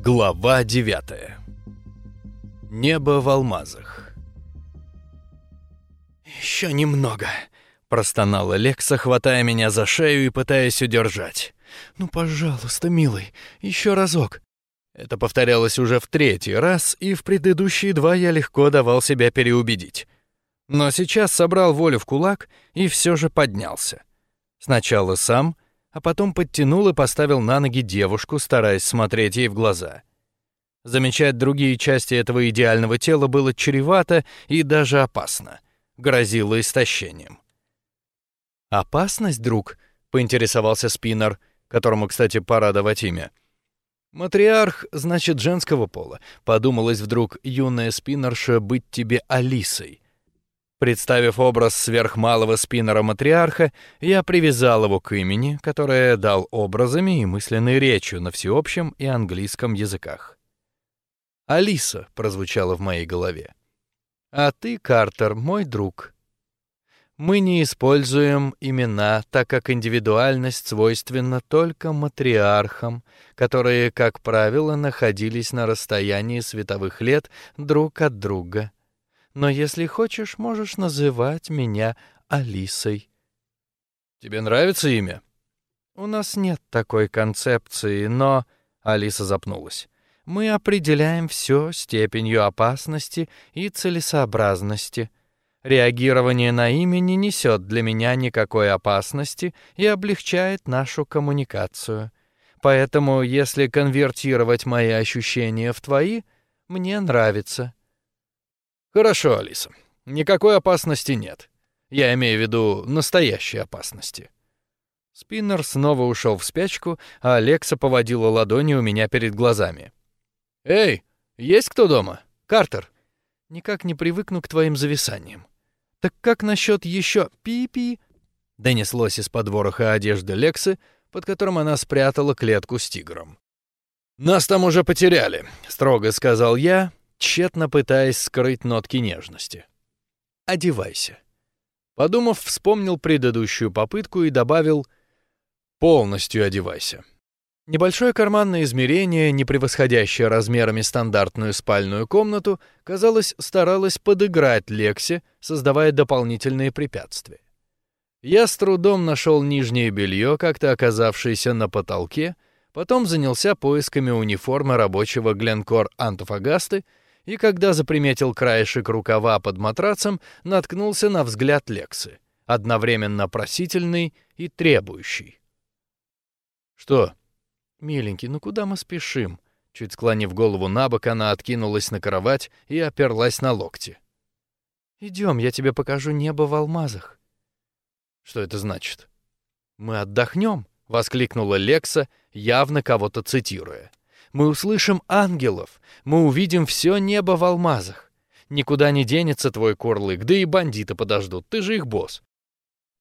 Глава 9. Небо в алмазах. Еще немного, простонала Лекса, хватая меня за шею и пытаясь удержать. Ну, пожалуйста, милый, еще разок. Это повторялось уже в третий раз, и в предыдущие два я легко давал себя переубедить. Но сейчас собрал волю в кулак и все же поднялся. Сначала сам, а потом подтянул и поставил на ноги девушку, стараясь смотреть ей в глаза. Замечать другие части этого идеального тела было чревато и даже опасно. Грозило истощением. «Опасность, друг?» — поинтересовался Спиннер, которому, кстати, пора давать имя. «Матриарх, значит, женского пола», — подумалось вдруг юная Спиннерша быть тебе Алисой — Представив образ сверхмалого спиннера-матриарха, я привязал его к имени, которое дал образами и мысленной речью на всеобщем и английском языках. «Алиса» прозвучало в моей голове. «А ты, Картер, мой друг». Мы не используем имена, так как индивидуальность свойственна только матриархам, которые, как правило, находились на расстоянии световых лет друг от друга но если хочешь, можешь называть меня Алисой. Тебе нравится имя? У нас нет такой концепции, но Алиса запнулась. Мы определяем все степенью опасности и целесообразности. Реагирование на имя не несет для меня никакой опасности и облегчает нашу коммуникацию. Поэтому, если конвертировать мои ощущения в твои, мне нравится. Хорошо, Алиса. Никакой опасности нет. Я имею в виду настоящей опасности. Спиннер снова ушел в спячку, а Алекса поводила ладонью у меня перед глазами. Эй, есть кто дома? Картер. Никак не привыкну к твоим зависаниям. Так как насчет еще пи-пи? Донеслось из подвороха одежды Лексы, под которым она спрятала клетку с тигром. Нас там уже потеряли, строго сказал я, тщетно пытаясь скрыть нотки нежности. «Одевайся». Подумав, вспомнил предыдущую попытку и добавил «полностью одевайся». Небольшое карманное измерение, не превосходящее размерами стандартную спальную комнату, казалось, старалось подыграть Лексе, создавая дополнительные препятствия. Я с трудом нашел нижнее белье, как-то оказавшееся на потолке, потом занялся поисками униформы рабочего Гленкор Антофагасты и когда заприметил краешек рукава под матрацем, наткнулся на взгляд Лексы, одновременно просительный и требующий. Что? Миленький, ну куда мы спешим? Чуть склонив голову набок, она откинулась на кровать и оперлась на локти. Идем, я тебе покажу небо в алмазах. Что это значит? Мы отдохнем, воскликнула Лекса, явно кого-то цитируя. Мы услышим ангелов, мы увидим все небо в алмазах. Никуда не денется твой курлык, да и бандиты подождут, ты же их босс.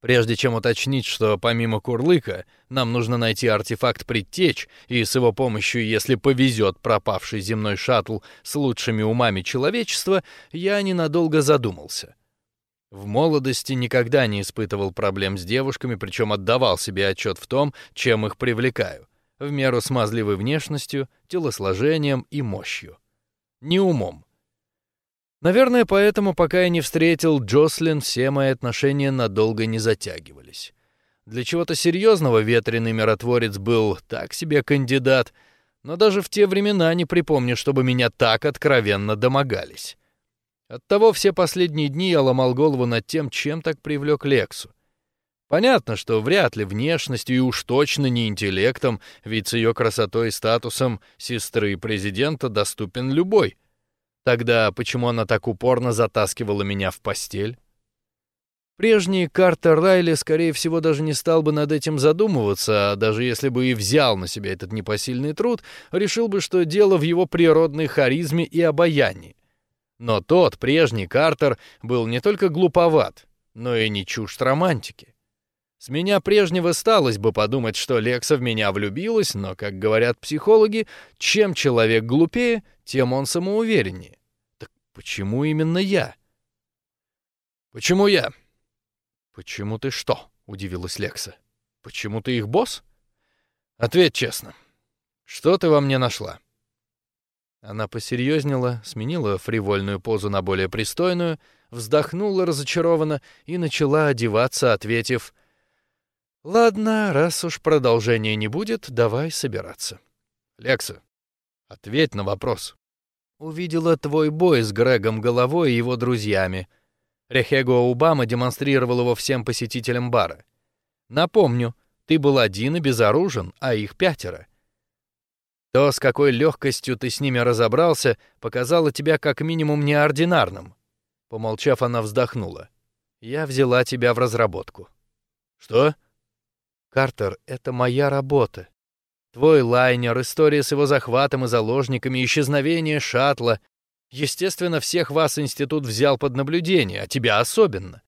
Прежде чем уточнить, что помимо курлыка нам нужно найти артефакт предтеч, и с его помощью, если повезет, пропавший земной шаттл с лучшими умами человечества, я ненадолго задумался. В молодости никогда не испытывал проблем с девушками, причем отдавал себе отчет в том, чем их привлекаю в меру смазливой внешностью, телосложением и мощью. Не умом. Наверное, поэтому, пока я не встретил Джослин, все мои отношения надолго не затягивались. Для чего-то серьезного ветреный миротворец был так себе кандидат, но даже в те времена не припомню, чтобы меня так откровенно домогались. Оттого все последние дни я ломал голову над тем, чем так привлек Лексу. Понятно, что вряд ли внешностью и уж точно не интеллектом, ведь с ее красотой и статусом сестры президента доступен любой. Тогда почему она так упорно затаскивала меня в постель? Прежний Картер Райли, скорее всего, даже не стал бы над этим задумываться, а даже если бы и взял на себя этот непосильный труд, решил бы, что дело в его природной харизме и обаянии. Но тот, прежний Картер, был не только глуповат, но и не чужд романтики. С меня прежнего сталось бы подумать, что Лекса в меня влюбилась, но, как говорят психологи, чем человек глупее, тем он самоувереннее. Так почему именно я? Почему я? Почему ты что? удивилась Лекса. Почему ты их босс? Ответь честно. Что ты во мне нашла? Она посерьезнела, сменила фривольную позу на более пристойную, вздохнула разочарованно и начала одеваться, ответив: "Ладно, раз уж продолжения не будет, давай собираться". Лекса, ответь на вопрос. Увидела твой бой с Грегом Головой и его друзьями. Рехего Убама демонстрировал его всем посетителям бара. Напомню, ты был один и безоружен, а их пятеро. То, с какой легкостью ты с ними разобрался, показало тебя как минимум неординарным. Помолчав, она вздохнула. Я взяла тебя в разработку. Что? Картер, это моя работа. Твой лайнер, история с его захватом и заложниками, исчезновение шаттла. Естественно, всех вас институт взял под наблюдение, а тебя особенно.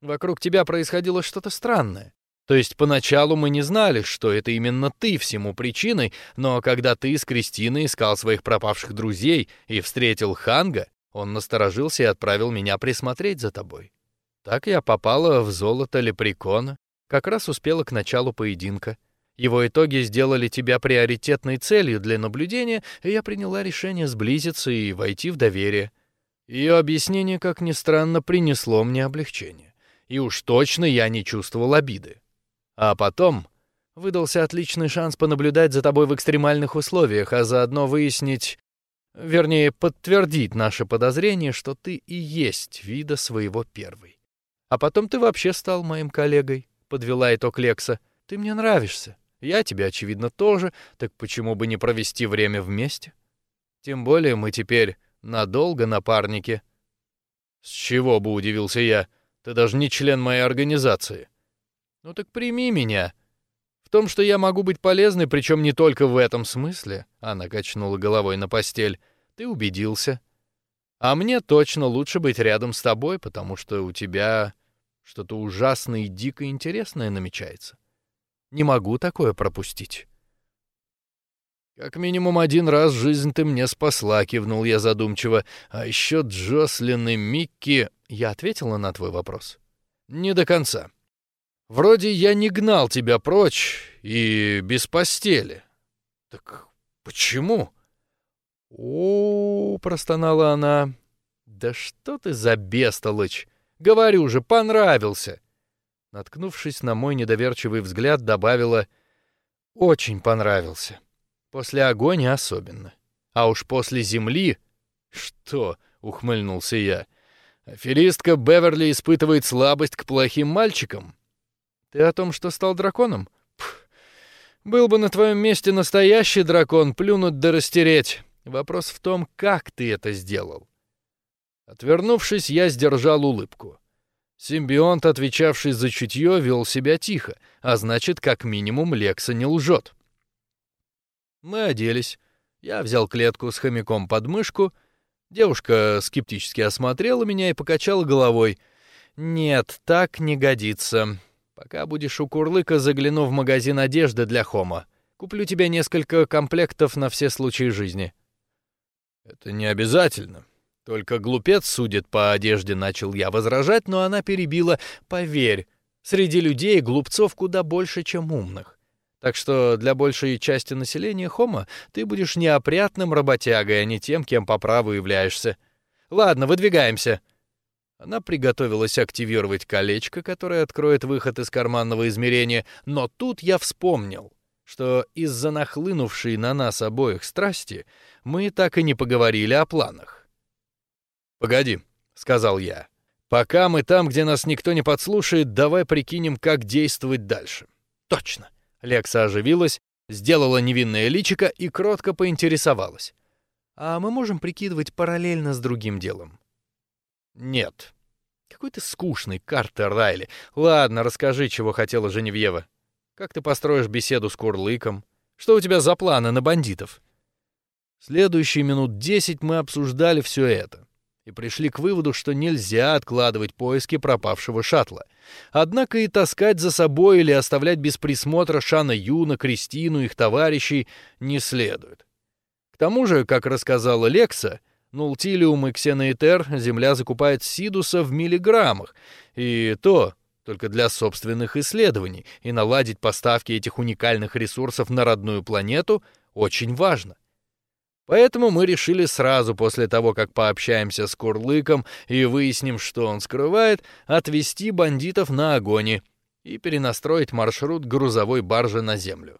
Вокруг тебя происходило что-то странное. То есть поначалу мы не знали, что это именно ты всему причиной, но когда ты с Кристиной искал своих пропавших друзей и встретил Ханга, он насторожился и отправил меня присмотреть за тобой. Так я попала в золото лепрекона, как раз успела к началу поединка. Его итоги сделали тебя приоритетной целью для наблюдения, и я приняла решение сблизиться и войти в доверие. Ее объяснение, как ни странно, принесло мне облегчение. И уж точно я не чувствовал обиды. А потом выдался отличный шанс понаблюдать за тобой в экстремальных условиях, а заодно выяснить, вернее, подтвердить наше подозрение, что ты и есть вида своего первый. А потом ты вообще стал моим коллегой, подвела итог Лекса. Ты мне нравишься. Я тебе, очевидно, тоже, так почему бы не провести время вместе? Тем более мы теперь надолго напарники. С чего бы удивился я? Ты даже не член моей организации. Ну так прими меня. В том, что я могу быть полезной, причем не только в этом смысле, она качнула головой на постель. Ты убедился. А мне точно лучше быть рядом с тобой, потому что у тебя что-то ужасное и дико интересное намечается. Не могу такое пропустить. Как минимум один раз жизнь ты мне спасла, кивнул я задумчиво. А еще Джослин и Микки. Я ответила на твой вопрос. Не до конца. Вроде я не гнал тебя прочь и без постели. Так почему? О, простонала она. Да что ты за бестолочь? Говорю же, понравился. Наткнувшись на мой недоверчивый взгляд, добавила: очень понравился. После огня особенно. А уж после земли что? ухмыльнулся я. Аферистка Беверли испытывает слабость к плохим мальчикам. Ты о том, что стал драконом? Пф, был бы на твоем месте настоящий дракон, плюнуть да растереть. Вопрос в том, как ты это сделал. Отвернувшись, я сдержал улыбку. Симбионт, отвечавший за чутье, вел себя тихо, а значит, как минимум, Лекса не лжет. Мы оделись. Я взял клетку с хомяком под мышку. Девушка скептически осмотрела меня и покачала головой. Нет, так не годится. Пока будешь у Курлыка, загляну в магазин одежды для Хома. Куплю тебе несколько комплектов на все случаи жизни. Это не обязательно. Только глупец судит по одежде, начал я возражать, но она перебила. Поверь, среди людей глупцов куда больше, чем умных. Так что для большей части населения Хома ты будешь неопрятным работягой, а не тем, кем по праву являешься. Ладно, выдвигаемся. Она приготовилась активировать колечко, которое откроет выход из карманного измерения, но тут я вспомнил, что из-за нахлынувшей на нас обоих страсти мы так и не поговорили о планах. Погоди, сказал я. Пока мы там, где нас никто не подслушает, давай прикинем, как действовать дальше. Точно. Лекса оживилась, сделала невинное личико и кротко поинтересовалась: "А мы можем прикидывать параллельно с другим делом?" Нет. Какой ты скучный, Картер Райли. Ладно, расскажи, чего хотела Женевьева. Как ты построишь беседу с Курлыком? Что у тебя за планы на бандитов? Следующие минут десять мы обсуждали все это и пришли к выводу, что нельзя откладывать поиски пропавшего шаттла. Однако и таскать за собой или оставлять без присмотра Шана Юна, Кристину, их товарищей не следует. К тому же, как рассказала Лекса, Нултилиум и ксеноэтер Земля закупает сидуса в миллиграммах, и то только для собственных исследований, и наладить поставки этих уникальных ресурсов на родную планету очень важно. Поэтому мы решили сразу после того, как пообщаемся с Курлыком и выясним, что он скрывает, отвезти бандитов на огонь и перенастроить маршрут грузовой баржи на землю.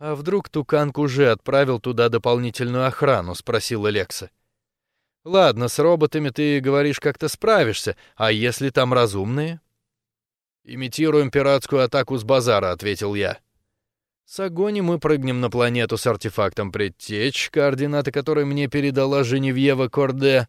«А вдруг Туканг уже отправил туда дополнительную охрану?» — спросил Лекса. «Ладно, с роботами ты, говоришь, как-то справишься, а если там разумные?» «Имитируем пиратскую атаку с базара», — ответил я. С Агони мы прыгнем на планету с артефактом предтеч, координаты которой мне передала Женевьева Корде.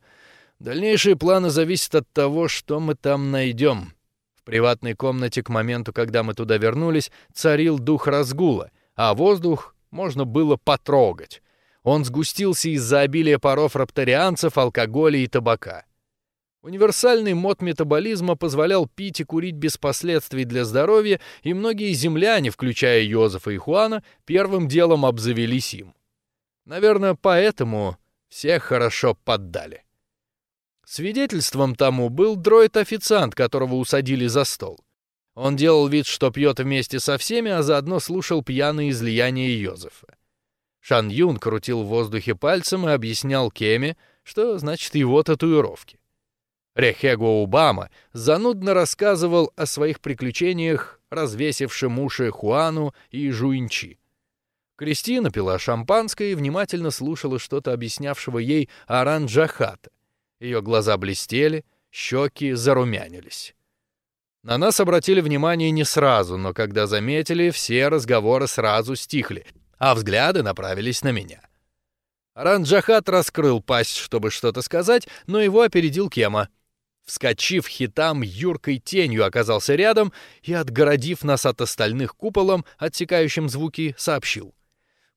Дальнейшие планы зависят от того, что мы там найдем. В приватной комнате к моменту, когда мы туда вернулись, царил дух разгула, а воздух можно было потрогать. Он сгустился из-за обилия паров рапторианцев, алкоголя и табака. Универсальный мод метаболизма позволял пить и курить без последствий для здоровья, и многие земляне, включая Йозефа и Хуана, первым делом обзавелись им. Наверное, поэтому всех хорошо поддали. Свидетельством тому был дроид-официант, которого усадили за стол. Он делал вид, что пьет вместе со всеми, а заодно слушал пьяные излияния Йозефа. Шан Юн крутил в воздухе пальцем и объяснял Кеме, что значит его татуировки. Рехего Убама занудно рассказывал о своих приключениях, развесившим уши Хуану и Жуинчи. Кристина пила шампанское и внимательно слушала что-то объяснявшего ей Аран Джахата. Ее глаза блестели, щеки зарумянились. На нас обратили внимание не сразу, но когда заметили, все разговоры сразу стихли, а взгляды направились на меня. Аран Джахат раскрыл пасть, чтобы что-то сказать, но его опередил Кема — Вскочив хитам, юркой тенью оказался рядом и, отгородив нас от остальных куполом, отсекающим звуки, сообщил.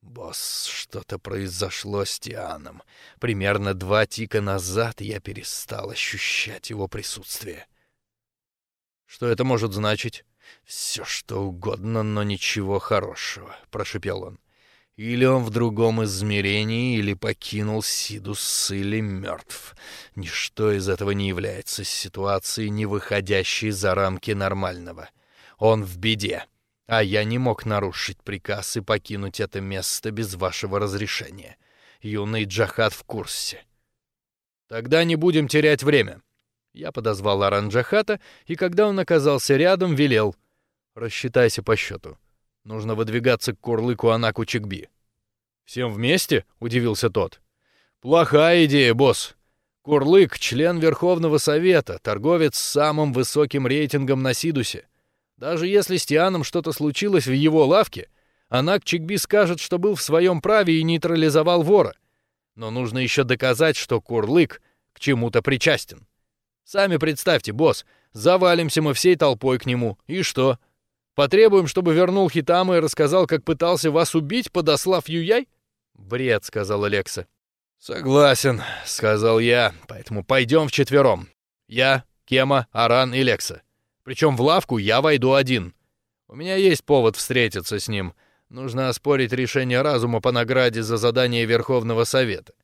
«Босс, что-то произошло с Тианом. Примерно два тика назад я перестал ощущать его присутствие». «Что это может значить?» «Все что угодно, но ничего хорошего», — прошепел он. Или он в другом измерении, или покинул Сидус, или мертв. Ничто из этого не является ситуацией, не выходящей за рамки нормального. Он в беде, а я не мог нарушить приказ и покинуть это место без вашего разрешения. Юный Джахат в курсе. Тогда не будем терять время. Я подозвал Аран Джахата, и когда он оказался рядом, велел. Рассчитайся по счету. Нужно выдвигаться к Курлыку Анаку Чикби. Всем вместе? удивился тот. Плохая идея, босс. Курлык — член Верховного Совета, торговец с самым высоким рейтингом на Сидусе. Даже если с Тианом что-то случилось в его лавке, Анак Чикби скажет, что был в своем праве и нейтрализовал вора. Но нужно еще доказать, что Курлык к чему-то причастен. Сами представьте, босс, завалимся мы всей толпой к нему, и что? Потребуем, чтобы вернул Хитама и рассказал, как пытался вас убить, подослав Юяй? Бред, сказал Алекса. Согласен, сказал я. Поэтому пойдем вчетвером. Я, Кема, Аран и Лекса. Причем в лавку я войду один. У меня есть повод встретиться с ним. Нужно оспорить решение разума по награде за задание Верховного Совета.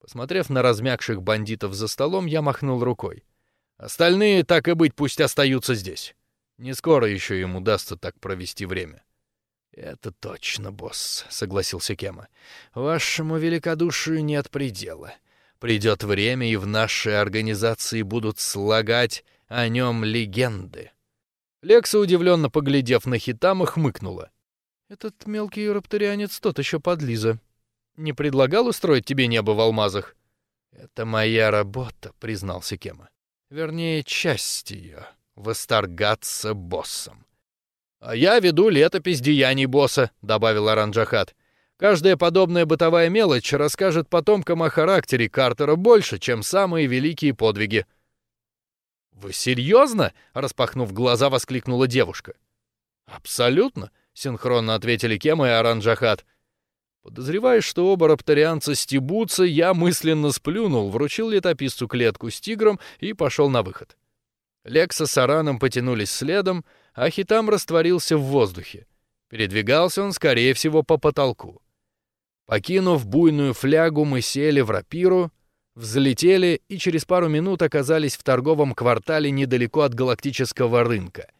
Посмотрев на размягших бандитов за столом, я махнул рукой. Остальные, так и быть, пусть остаются здесь. Не скоро еще ему удастся так провести время. Это точно, босс, согласился Кема. Вашему великодушию нет предела. Придет время, и в нашей организации будут слагать о нем легенды. Лекса, удивленно поглядев на Хитама, хмыкнула. Этот мелкий рапторианец тот еще подлиза. Не предлагал устроить тебе небо в алмазах? Это моя работа, признался Кема. Вернее, часть ее восторгаться боссом. «А я веду летопись деяний босса», — добавил Аранджахат. «Каждая подобная бытовая мелочь расскажет потомкам о характере Картера больше, чем самые великие подвиги». «Вы серьезно?» — распахнув глаза, воскликнула девушка. «Абсолютно», — синхронно ответили Кема и Аранджахат. Подозревая, что оба рапторианца стебутся, я мысленно сплюнул, вручил летописцу клетку с тигром и пошел на выход. Лекса с Араном потянулись следом, а Хитам растворился в воздухе. Передвигался он, скорее всего, по потолку. Покинув буйную флягу, мы сели в рапиру, взлетели и через пару минут оказались в торговом квартале недалеко от галактического рынка.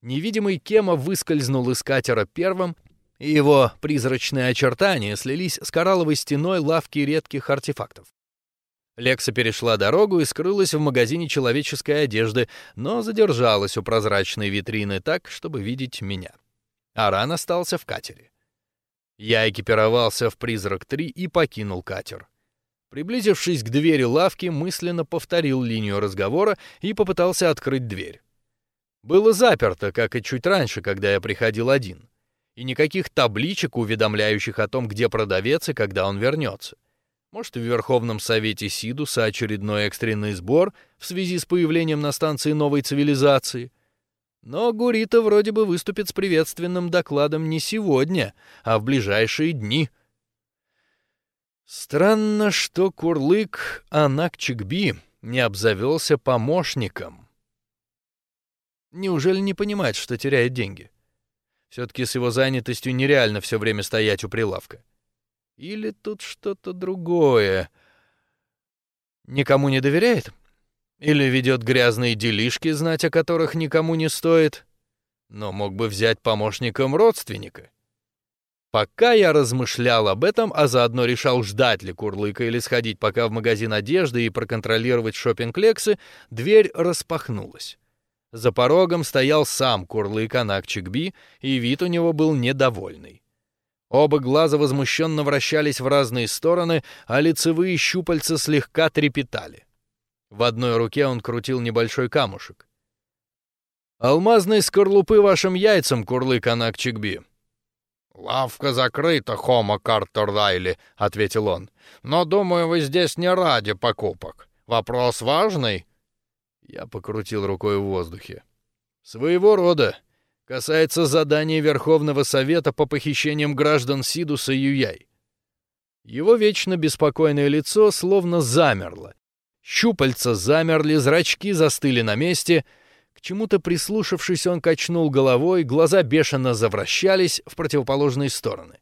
Невидимый Кема выскользнул из катера первым и его призрачные очертания слились с коралловой стеной лавки редких артефактов. Лекса перешла дорогу и скрылась в магазине человеческой одежды, но задержалась у прозрачной витрины так, чтобы видеть меня. Аран остался в катере. Я экипировался в «Призрак-3» и покинул катер. Приблизившись к двери лавки, мысленно повторил линию разговора и попытался открыть дверь. Было заперто, как и чуть раньше, когда я приходил один. И никаких табличек, уведомляющих о том, где продавец и когда он вернется. Может, в Верховном Совете Сидуса очередной экстренный сбор в связи с появлением на станции новой цивилизации. Но Гурита вроде бы выступит с приветственным докладом не сегодня, а в ближайшие дни. Странно, что Курлык Анакчикби не обзавелся помощником. Неужели не понимает, что теряет деньги? Все-таки с его занятостью нереально все время стоять у прилавка. Или тут что-то другое? Никому не доверяет? Или ведет грязные делишки, знать о которых никому не стоит? Но мог бы взять помощником родственника. Пока я размышлял об этом, а заодно решал, ждать ли Курлыка или сходить пока в магазин одежды и проконтролировать шопинг-лексы, дверь распахнулась. За порогом стоял сам Курлык Анакчикби, и вид у него был недовольный. Оба глаза возмущенно вращались в разные стороны, а лицевые щупальца слегка трепетали. В одной руке он крутил небольшой камушек. «Алмазной скорлупы вашим яйцам, курлык Анакчикби!» «Лавка закрыта, Хома Картер Райли», — ответил он. «Но, думаю, вы здесь не ради покупок. Вопрос важный?» Я покрутил рукой в воздухе. «Своего рода касается задания Верховного Совета по похищениям граждан Сидуса Юяй. Его вечно беспокойное лицо словно замерло. Щупальца замерли, зрачки застыли на месте. К чему-то прислушавшись, он качнул головой, глаза бешено завращались в противоположные стороны.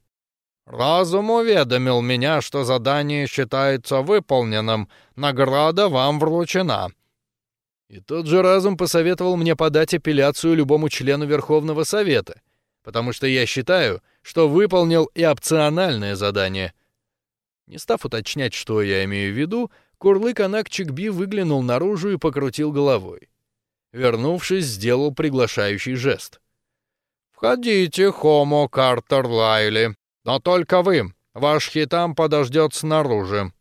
«Разум уведомил меня, что задание считается выполненным. Награда вам вручена. И тот же разум посоветовал мне подать апелляцию любому члену Верховного Совета, потому что я считаю, что выполнил и опциональное задание. Не став уточнять, что я имею в виду, Курлык Анакчикби выглянул наружу и покрутил головой. Вернувшись, сделал приглашающий жест. «Входите, Хомо Картер Лайли, но только вы. Ваш хитам подождет снаружи».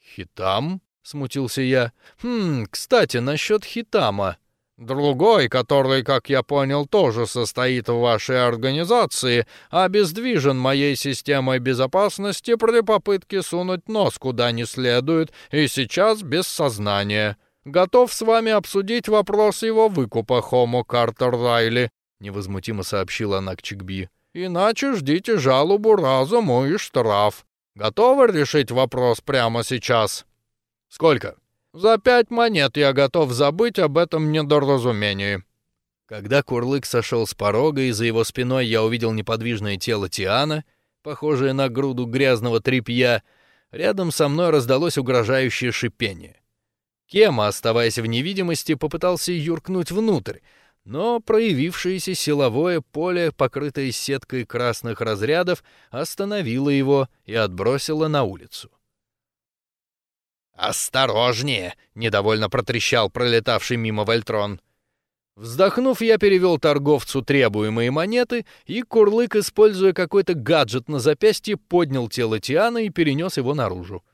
«Хитам?» Смутился я. Хм, кстати, насчет Хитама. Другой, который, как я понял, тоже состоит в вашей организации, обездвижен моей системой безопасности при попытке сунуть нос куда не следует и сейчас без сознания. Готов с вами обсудить вопрос его выкупа, Хомо Картер Райли, невозмутимо сообщила Накчикби. Иначе ждите жалобу разуму и штраф. Готовы решить вопрос прямо сейчас? Сколько? За пять монет я готов забыть об этом недоразумении. Когда Курлык сошел с порога, и за его спиной я увидел неподвижное тело Тиана, похожее на груду грязного тряпья, рядом со мной раздалось угрожающее шипение. Кема, оставаясь в невидимости, попытался юркнуть внутрь, но проявившееся силовое поле, покрытое сеткой красных разрядов, остановило его и отбросило на улицу. «Осторожнее!» — недовольно протрещал пролетавший мимо Вольтрон. Вздохнув, я перевел торговцу требуемые монеты, и Курлык, используя какой-то гаджет на запястье, поднял тело Тиана и перенес его наружу.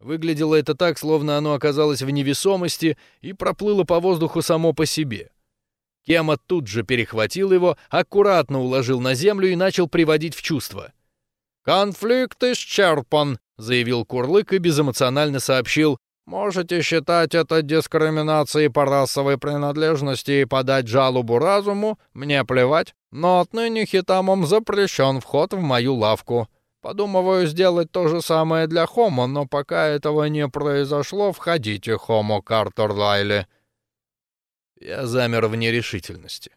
Выглядело это так, словно оно оказалось в невесомости и проплыло по воздуху само по себе. Кема тут же перехватил его, аккуратно уложил на землю и начал приводить в чувство. «Конфликт исчерпан», — заявил Курлык и безэмоционально сообщил, «Можете считать это дискриминацией по расовой принадлежности и подать жалобу разуму, мне плевать, но отныне хитамом запрещен вход в мою лавку. Подумываю сделать то же самое для Хомо, но пока этого не произошло, входите, Хомо Картер Лайли». Я замер в нерешительности.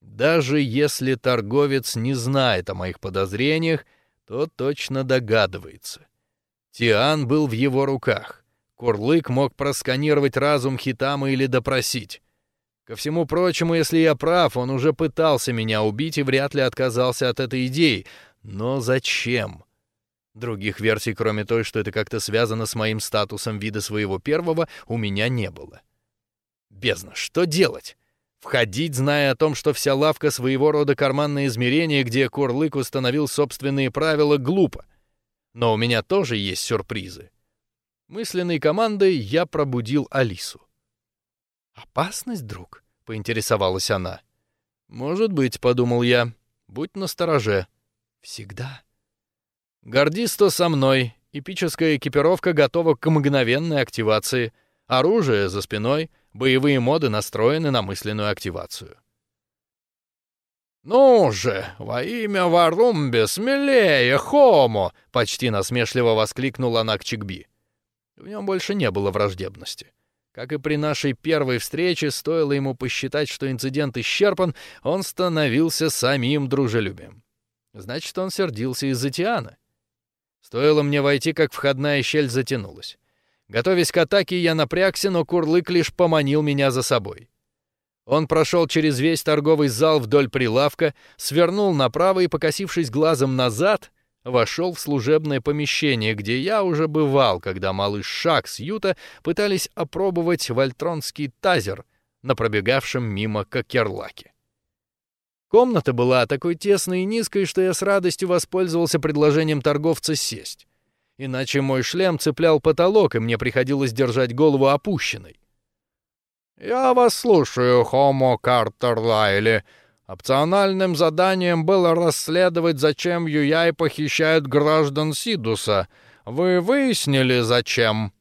Даже если торговец не знает о моих подозрениях, то точно догадывается. Тиан был в его руках. Курлык мог просканировать разум Хитама или допросить. Ко всему прочему, если я прав, он уже пытался меня убить и вряд ли отказался от этой идеи, Но зачем? Других версий, кроме той, что это как-то связано с моим статусом вида своего первого, у меня не было. Бездна, что делать? Входить, зная о том, что вся лавка своего рода карманное измерение, где Курлык установил собственные правила, глупо. Но у меня тоже есть сюрпризы. Мысленной командой я пробудил Алису. «Опасность, друг?» — поинтересовалась она. «Может быть», — подумал я. «Будь настороже». «Всегда». Гордисто со мной. Эпическая экипировка готова к мгновенной активации. Оружие за спиной. Боевые моды настроены на мысленную активацию. «Ну же, во имя Варумбе, смелее, Хомо!» — почти насмешливо воскликнула Накчикби. В нем больше не было враждебности. Как и при нашей первой встрече, стоило ему посчитать, что инцидент исчерпан, он становился самим дружелюбием. Значит, он сердился из-за Тиана. Стоило мне войти, как входная щель затянулась. Готовясь к атаке, я напрягся, но Курлык лишь поманил меня за собой. Он прошел через весь торговый зал вдоль прилавка, свернул направо и, покосившись глазом назад, вошел в служебное помещение, где я уже бывал, когда малыш Шак Юта пытались опробовать вольтронский тазер на пробегавшем мимо Кокерлаке. Комната была такой тесной и низкой, что я с радостью воспользовался предложением торговца сесть. Иначе мой шлем цеплял потолок, и мне приходилось держать голову опущенной. «Я вас слушаю, Хомо Картер Лайли», Опциональным заданием было расследовать, зачем Юяй похищает граждан Сидуса. Вы выяснили, зачем?»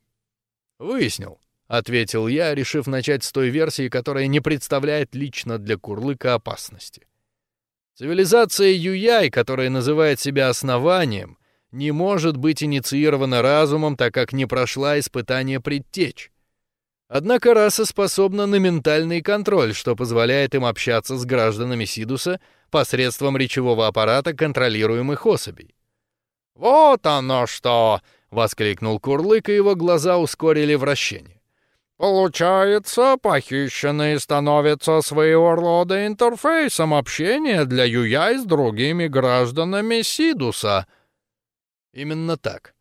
«Выяснил», — ответил я, решив начать с той версии, которая не представляет лично для Курлыка опасности. Цивилизация Юяй, которая называет себя основанием, не может быть инициирована разумом, так как не прошла испытание предтеч. Однако раса способна на ментальный контроль, что позволяет им общаться с гражданами Сидуса посредством речевого аппарата контролируемых особей. «Вот оно что!» — воскликнул Курлык, и его глаза ускорили вращение. «Получается, похищенные становятся своего рода интерфейсом общения для Юяй с другими гражданами Сидуса». «Именно так.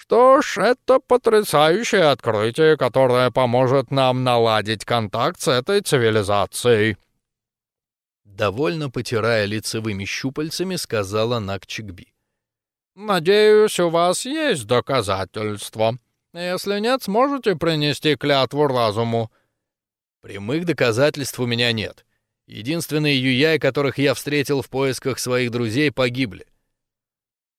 Что ж, это потрясающее открытие, которое поможет нам наладить контакт с этой цивилизацией. Довольно потирая лицевыми щупальцами, сказала Накчикби. Надеюсь, у вас есть доказательства. Если нет, сможете принести клятву разуму. Прямых доказательств у меня нет. Единственные юяи, которых я встретил в поисках своих друзей, погибли.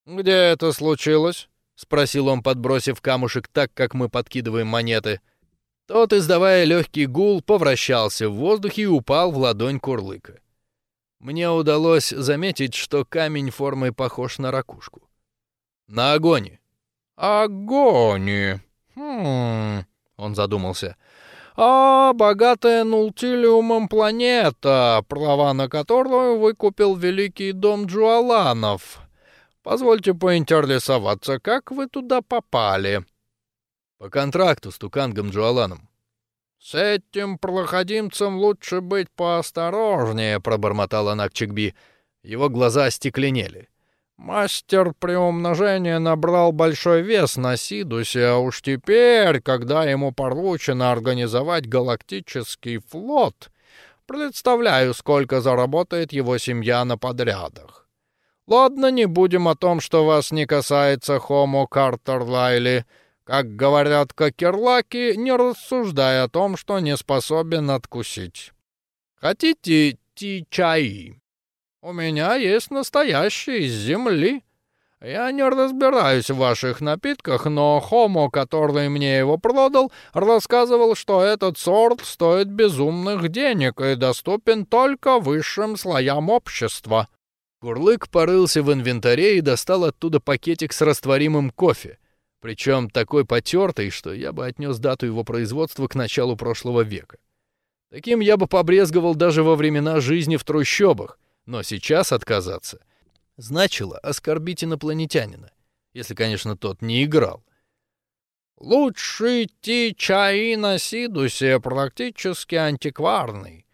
Где это случилось? — спросил он, подбросив камушек так, как мы подкидываем монеты. Тот, издавая легкий гул, повращался в воздухе и упал в ладонь Курлыка. Мне удалось заметить, что камень формой похож на ракушку. «На огоне». «Огоне. Хм...» — он задумался. «А богатая нултилиумом планета, права на которую выкупил великий дом Джуаланов. Позвольте поинтересоваться, как вы туда попали?» «По контракту с Тукангом Джуаланом». «С этим проходимцем лучше быть поосторожнее», — пробормотал Анакчикби. Его глаза остекленели. «Мастер приумножения набрал большой вес на Сидусе, а уж теперь, когда ему поручено организовать галактический флот, представляю, сколько заработает его семья на подрядах. Ладно, не будем о том, что вас не касается, Хомо Картер Лайли. Как говорят кокерлаки, не рассуждай о том, что не способен откусить. Хотите ти-чай? У меня есть настоящий из земли. Я не разбираюсь в ваших напитках, но Хомо, который мне его продал, рассказывал, что этот сорт стоит безумных денег и доступен только высшим слоям общества. Курлык порылся в инвентаре и достал оттуда пакетик с растворимым кофе, причем такой потертый, что я бы отнес дату его производства к началу прошлого века. Таким я бы побрезговал даже во времена жизни в трущобах, но сейчас отказаться значило оскорбить инопланетянина, если, конечно, тот не играл. Лучший ти чай на Сидусе практически антикварный.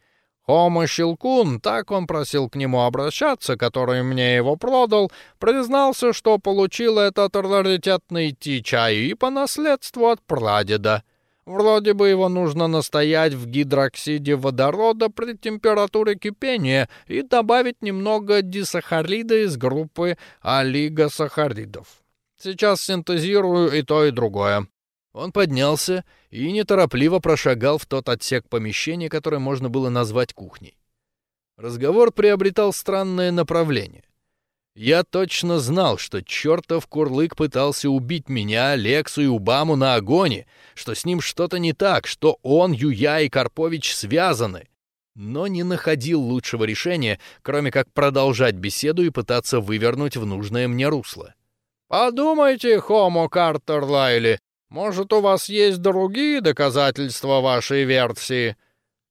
Хома Щелкун, так он просил к нему обращаться, который мне его продал, признался, что получил этот раритетный ти-чай по наследству от прадеда. Вроде бы его нужно настоять в гидроксиде водорода при температуре кипения и добавить немного дисахарида из группы олигосахаридов. Сейчас синтезирую и то, и другое. Он поднялся и неторопливо прошагал в тот отсек помещения, который можно было назвать кухней. Разговор приобретал странное направление. Я точно знал, что чертов курлык пытался убить меня, Лексу и Убаму на огоне, что с ним что-то не так, что он, Юя и Карпович связаны, но не находил лучшего решения, кроме как продолжать беседу и пытаться вывернуть в нужное мне русло. «Подумайте, Хомо Картер Лайли, может, у вас есть другие доказательства вашей версии?»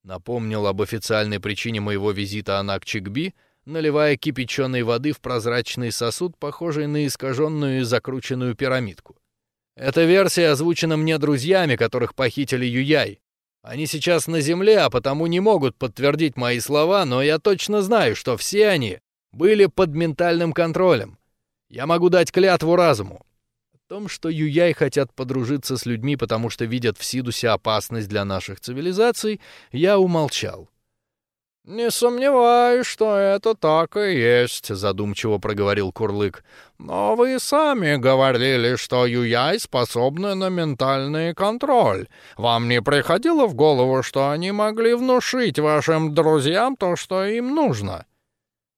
Напомнил об официальной причине моего визита Анак Чикби, наливая кипяченой воды в прозрачный сосуд, похожий на искаженную и закрученную пирамидку. Эта версия озвучена мне друзьями, которых похитили Юяй. Они сейчас на земле, а потому не могут подтвердить мои слова, но я точно знаю, что все они были под ментальным контролем. Я могу дать клятву разуму. Том, что Юяй хотят подружиться с людьми, потому что видят в Сидусе опасность для наших цивилизаций, я умолчал. «Не сомневаюсь, что это так и есть», — задумчиво проговорил Курлык. «Но вы сами говорили, что Юяй способны на ментальный контроль. Вам не приходило в голову, что они могли внушить вашим друзьям то, что им нужно?»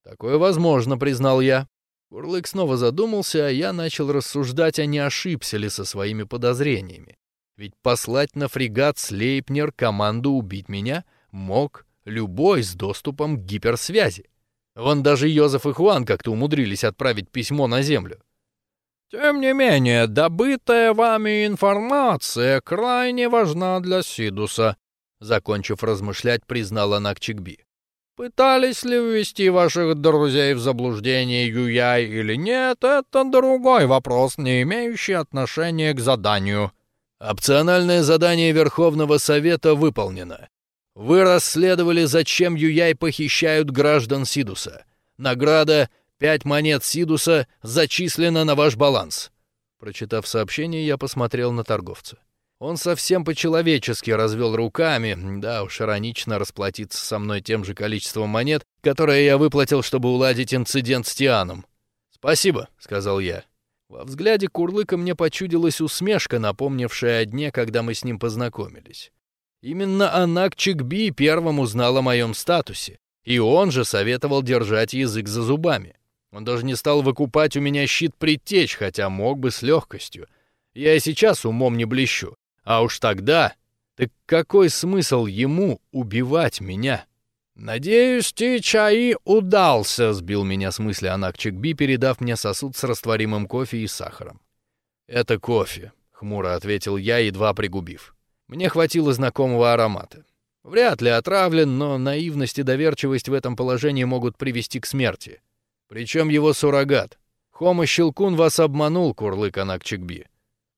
«Такое возможно», — признал я. Курлык снова задумался, а я начал рассуждать, а не ошибся ли со своими подозрениями. Ведь послать на фрегат Слейпнер команду убить меня мог любой с доступом к гиперсвязи. Вон даже Йозеф и Хуан как-то умудрились отправить письмо на Землю. Тем не менее, добытая вами информация крайне важна для Сидуса, закончив размышлять, признала Накчикби. Пытались ли ввести ваших друзей в заблуждение Юяй или нет, это другой вопрос, не имеющий отношения к заданию. Опциональное задание Верховного Совета выполнено. Вы расследовали, зачем Юяй похищают граждан Сидуса. Награда — пять монет Сидуса зачислена на ваш баланс. Прочитав сообщение, я посмотрел на торговца. Он совсем по-человечески развел руками, да уж, иронично расплатиться со мной тем же количеством монет, которое я выплатил, чтобы уладить инцидент с Тианом. «Спасибо», — сказал я. Во взгляде Курлыка мне почудилась усмешка, напомнившая о дне, когда мы с ним познакомились. Именно Анак Чикби первым узнал о моем статусе, и он же советовал держать язык за зубами. Он даже не стал выкупать у меня щит предтеч, хотя мог бы с легкостью. Я и сейчас умом не блещу. А уж тогда... Так какой смысл ему убивать меня? «Надеюсь, ты чай удался», — сбил меня с мысли Анак Чикби, передав мне сосуд с растворимым кофе и сахаром. «Это кофе», — хмуро ответил я, едва пригубив. Мне хватило знакомого аромата. Вряд ли отравлен, но наивность и доверчивость в этом положении могут привести к смерти. Причем его суррогат. Хома Щелкун вас обманул, Курлык Анакчикби.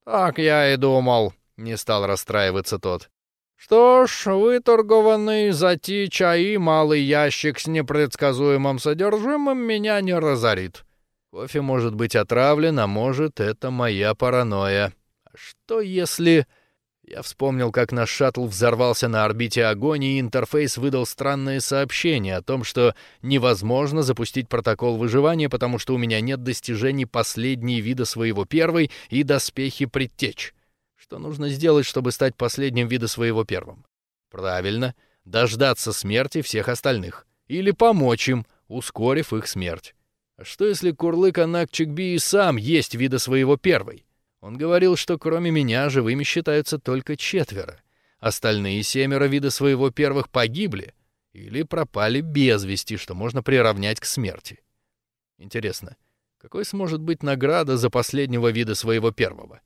Так я и думал, не стал расстраиваться тот. Что ж, выторгованный за ти чаи малый ящик с непредсказуемым содержимым меня не разорит. Кофе может быть отравлен, а может, это моя паранойя. А что если... Я вспомнил, как наш шаттл взорвался на орбите огонь, и интерфейс выдал странное сообщение о том, что невозможно запустить протокол выживания, потому что у меня нет достижений последней вида своего первой и доспехи предтеч. Что нужно сделать, чтобы стать последним вида своего первым? Правильно, дождаться смерти всех остальных. Или помочь им, ускорив их смерть. А что если Курлык Анак Чикби и сам есть вида своего первой? Он говорил, что кроме меня живыми считаются только четверо. Остальные семеро вида своего первых погибли или пропали без вести, что можно приравнять к смерти. Интересно, какой сможет быть награда за последнего вида своего первого?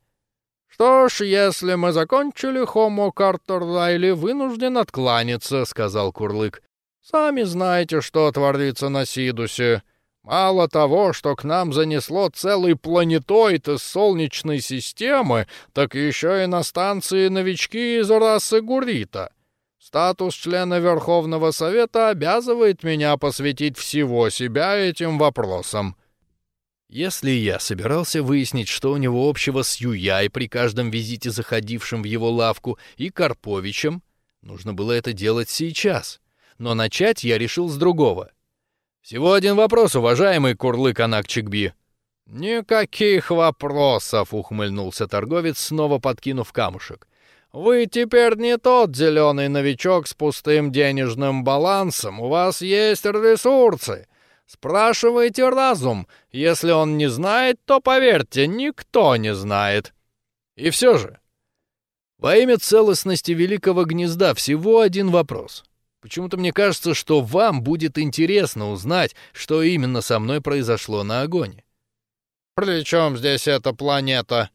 «Что ж, если мы закончили, Хомо Картер Лайли вынужден откланяться», — сказал Курлык. «Сами знаете, что творится на Сидусе. Мало того, что к нам занесло целый планетоид из Солнечной системы, так еще и на станции новички из расы Гурита. Статус члена Верховного Совета обязывает меня посвятить всего себя этим вопросам. Если я собирался выяснить, что у него общего с Юяй при каждом визите заходившим в его лавку и Карповичем, нужно было это делать сейчас. Но начать я решил с другого. Всего один вопрос, уважаемый Курлык Анакчикби. Никаких вопросов, ухмыльнулся торговец, снова подкинув камушек. Вы теперь не тот зеленый новичок с пустым денежным балансом. У вас есть ресурсы. Спрашивайте разум. Если он не знает, то поверьте, никто не знает. И все же, во имя целостности Великого Гнезда всего один вопрос. Почему-то мне кажется, что вам будет интересно узнать, что именно со мной произошло на Огоне. «При чем здесь эта планета?»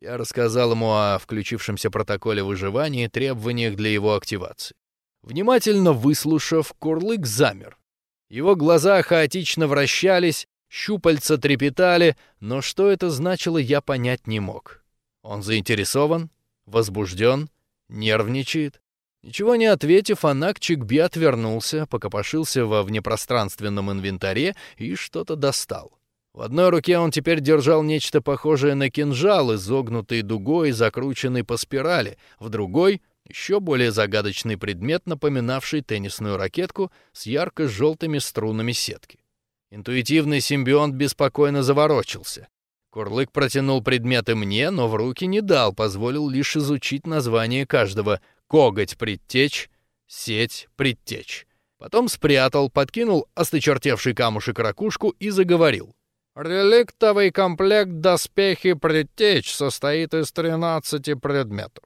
Я рассказал ему о включившемся протоколе выживания и требованиях для его активации. Внимательно выслушав, Курлык замер. Его глаза хаотично вращались, щупальца трепетали, но что это значило, я понять не мог. Он заинтересован, возбужден, нервничает. Ничего не ответив, Анак Чикби отвернулся, покопошился во внепространственном инвентаре и что-то достал. В одной руке он теперь держал нечто похожее на кинжал, изогнутый дугой закрученный по спирали, в другой — еще более загадочный предмет, напоминавший теннисную ракетку с ярко-желтыми струнами сетки. Интуитивный симбионт беспокойно заворочился. Курлык протянул предметы мне, но в руки не дал, позволил лишь изучить название каждого — коготь предтечь, сеть предтечь. Потом спрятал, подкинул осточертевший камушек ракушку и заговорил. Реликтовый комплект доспехи предтеч состоит из 13 предметов.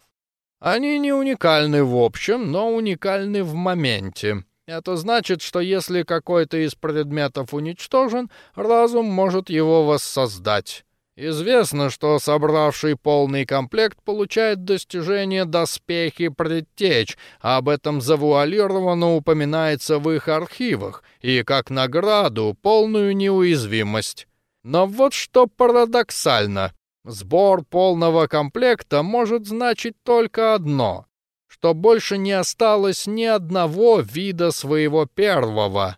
Они не уникальны в общем, но уникальны в моменте. Это значит, что если какой-то из предметов уничтожен, разум может его воссоздать. Известно, что собравший полный комплект получает достижение доспехи предтеч, а об этом завуалированно упоминается в их архивах, и как награду полную неуязвимость. Но вот что парадоксально. Сбор полного комплекта может значить только одно, что больше не осталось ни одного вида своего первого.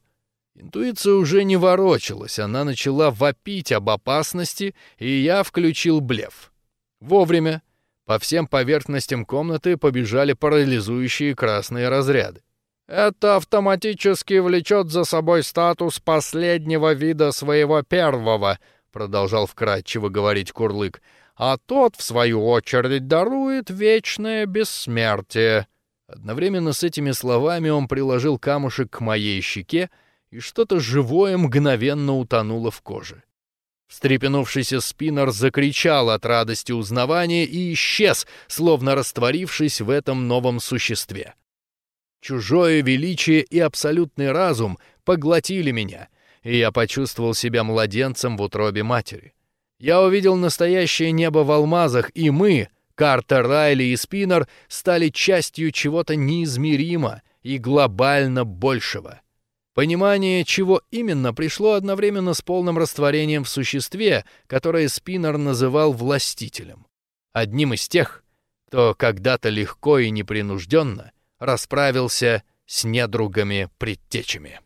Интуиция уже не ворочалась, она начала вопить об опасности, и я включил блеф. Вовремя по всем поверхностям комнаты побежали парализующие красные разряды. Это автоматически влечет за собой статус последнего вида своего первого, продолжал вкратчиво говорить Курлык, а тот, в свою очередь, дарует вечное бессмертие. Одновременно с этими словами он приложил камушек к моей щеке, и что-то живое мгновенно утонуло в коже. Встрепенувшийся спиннер закричал от радости узнавания и исчез, словно растворившись в этом новом существе. Чужое величие и абсолютный разум поглотили меня, и я почувствовал себя младенцем в утробе матери. Я увидел настоящее небо в алмазах, и мы, Картер, Райли и Спиннер, стали частью чего-то неизмеримо и глобально большего. Понимание, чего именно, пришло одновременно с полным растворением в существе, которое Спиннер называл властителем. Одним из тех, кто когда-то легко и непринужденно — расправился с недругами-предтечами.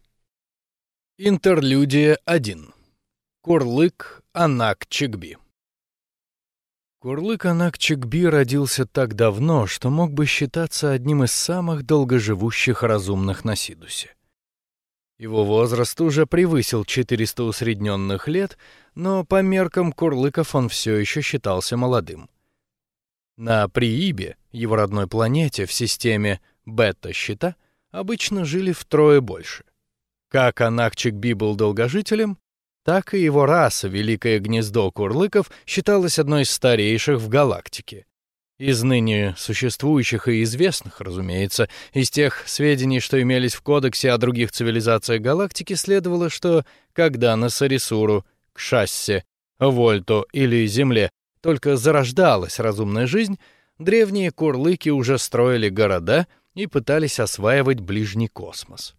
Интерлюдия 1. Курлык Анак Чигби. Курлык Анак Чигби родился так давно, что мог бы считаться одним из самых долгоживущих разумных на Сидусе. Его возраст уже превысил 400 усредненных лет, но по меркам курлыков он все еще считался молодым. На Приибе, его родной планете в системе бета-щита обычно жили втрое больше. Как Анакчик-Би был долгожителем, так и его раса, Великое Гнездо Курлыков, считалась одной из старейших в галактике. Из ныне существующих и известных, разумеется, из тех сведений, что имелись в кодексе о других цивилизациях галактики, следовало, что когда на Сарисуру, Кшассе, Вольто или Земле только зарождалась разумная жизнь, древние курлыки уже строили города и пытались осваивать ближний космос.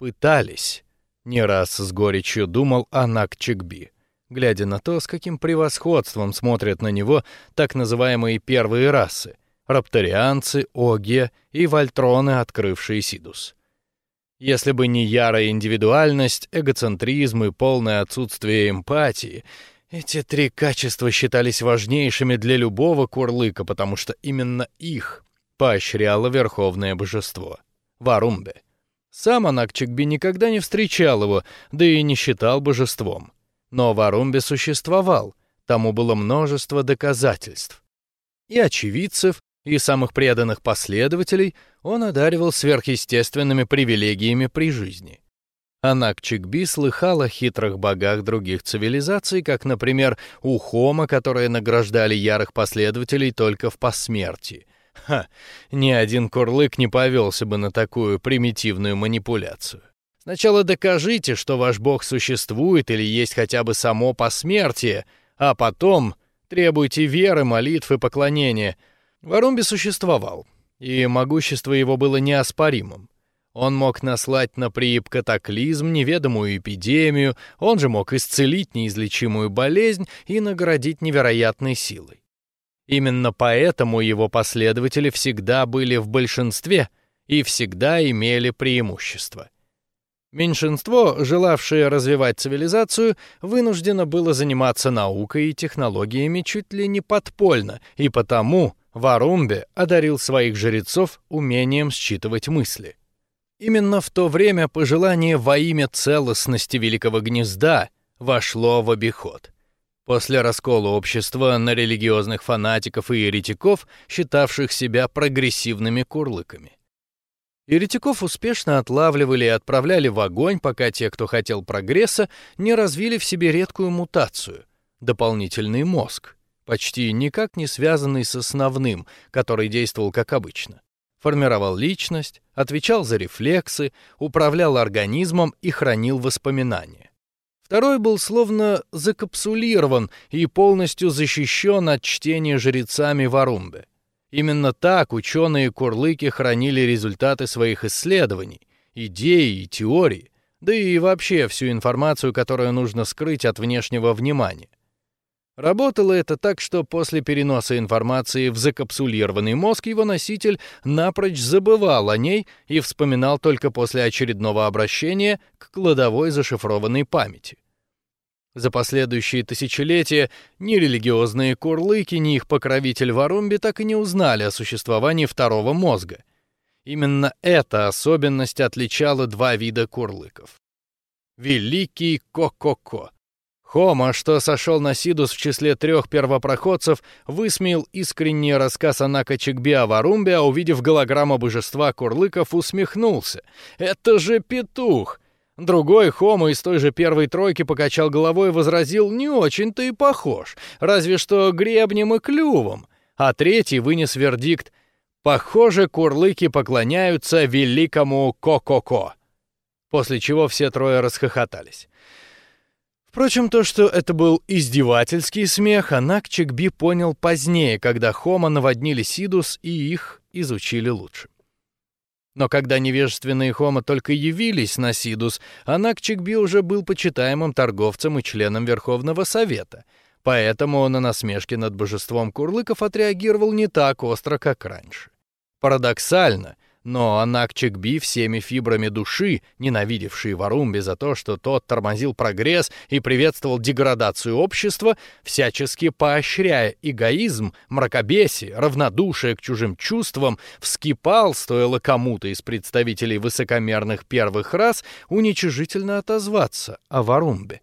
Пытались. Не раз с горечью думал Анак Чикби, глядя на то, с каким превосходством смотрят на него так называемые первые расы, рапторианцы, Оге и вольтроны, открывшие Сидус. Если бы не ярая индивидуальность, эгоцентризм и полное отсутствие эмпатии, эти три качества считались важнейшими для любого курлыка, потому что именно их поощряло верховное божество — Варумбе. Сам Анакчикби никогда не встречал его, да и не считал божеством. Но Варумбе существовал, тому было множество доказательств. И очевидцев, и самых преданных последователей он одаривал сверхъестественными привилегиями при жизни. Анак Чикби слыхал о хитрых богах других цивилизаций, как, например, у Хома, которые награждали ярых последователей только в посмертии. Ха, ни один курлык не повелся бы на такую примитивную манипуляцию. Сначала докажите, что ваш бог существует или есть хотя бы само посмертие, а потом требуйте веры, молитв и поклонения — Варумби существовал, и могущество его было неоспоримым. Он мог наслать на приеб катаклизм, неведомую эпидемию, он же мог исцелить неизлечимую болезнь и наградить невероятной силой. Именно поэтому его последователи всегда были в большинстве и всегда имели преимущество. Меньшинство, желавшее развивать цивилизацию, вынуждено было заниматься наукой и технологиями чуть ли не подпольно, и потому Варумбе одарил своих жрецов умением считывать мысли. Именно в то время пожелание во имя целостности Великого Гнезда вошло в обиход. После раскола общества на религиозных фанатиков и еретиков, считавших себя прогрессивными курлыками. Еретиков успешно отлавливали и отправляли в огонь, пока те, кто хотел прогресса, не развили в себе редкую мутацию — дополнительный мозг — почти никак не связанный с основным, который действовал как обычно. Формировал личность, отвечал за рефлексы, управлял организмом и хранил воспоминания. Второй был словно закапсулирован и полностью защищен от чтения жрецами Варумбе. Именно так ученые-курлыки хранили результаты своих исследований, идеи и теории, да и вообще всю информацию, которую нужно скрыть от внешнего внимания. Работало это так, что после переноса информации в закапсулированный мозг его носитель напрочь забывал о ней и вспоминал только после очередного обращения к кладовой зашифрованной памяти. За последующие тысячелетия ни религиозные курлыки, ни их покровитель Варумби так и не узнали о существовании второго мозга. Именно эта особенность отличала два вида курлыков. Великий Ко-Ко-Ко Хома, что сошел на Сидус в числе трех первопроходцев, высмеял искренний рассказ Анака Чикби о Варумбе, а увидев голограмму божества Курлыков, усмехнулся. «Это же петух!» Другой Хома из той же первой тройки покачал головой и возразил «Не очень-то и похож, разве что гребнем и клювом». А третий вынес вердикт «Похоже, курлыки поклоняются великому Ко-Ко-Ко». После чего все трое расхохотались. Впрочем, то, что это был издевательский смех, Анак Чекби понял позднее, когда Хома наводнили Сидус и их изучили лучше. Но когда невежественные Хома только явились на Сидус, Анак Чекби уже был почитаемым торговцем и членом Верховного Совета, поэтому он на насмешки над божеством Курлыков отреагировал не так остро, как раньше. Парадоксально, но Анак Чекби всеми фибрами души, ненавидевший Варумби за то, что тот тормозил прогресс и приветствовал деградацию общества, всячески поощряя эгоизм, мракобесие, равнодушие к чужим чувствам, вскипал, стоило кому-то из представителей высокомерных первых рас уничижительно отозваться о Варумбе.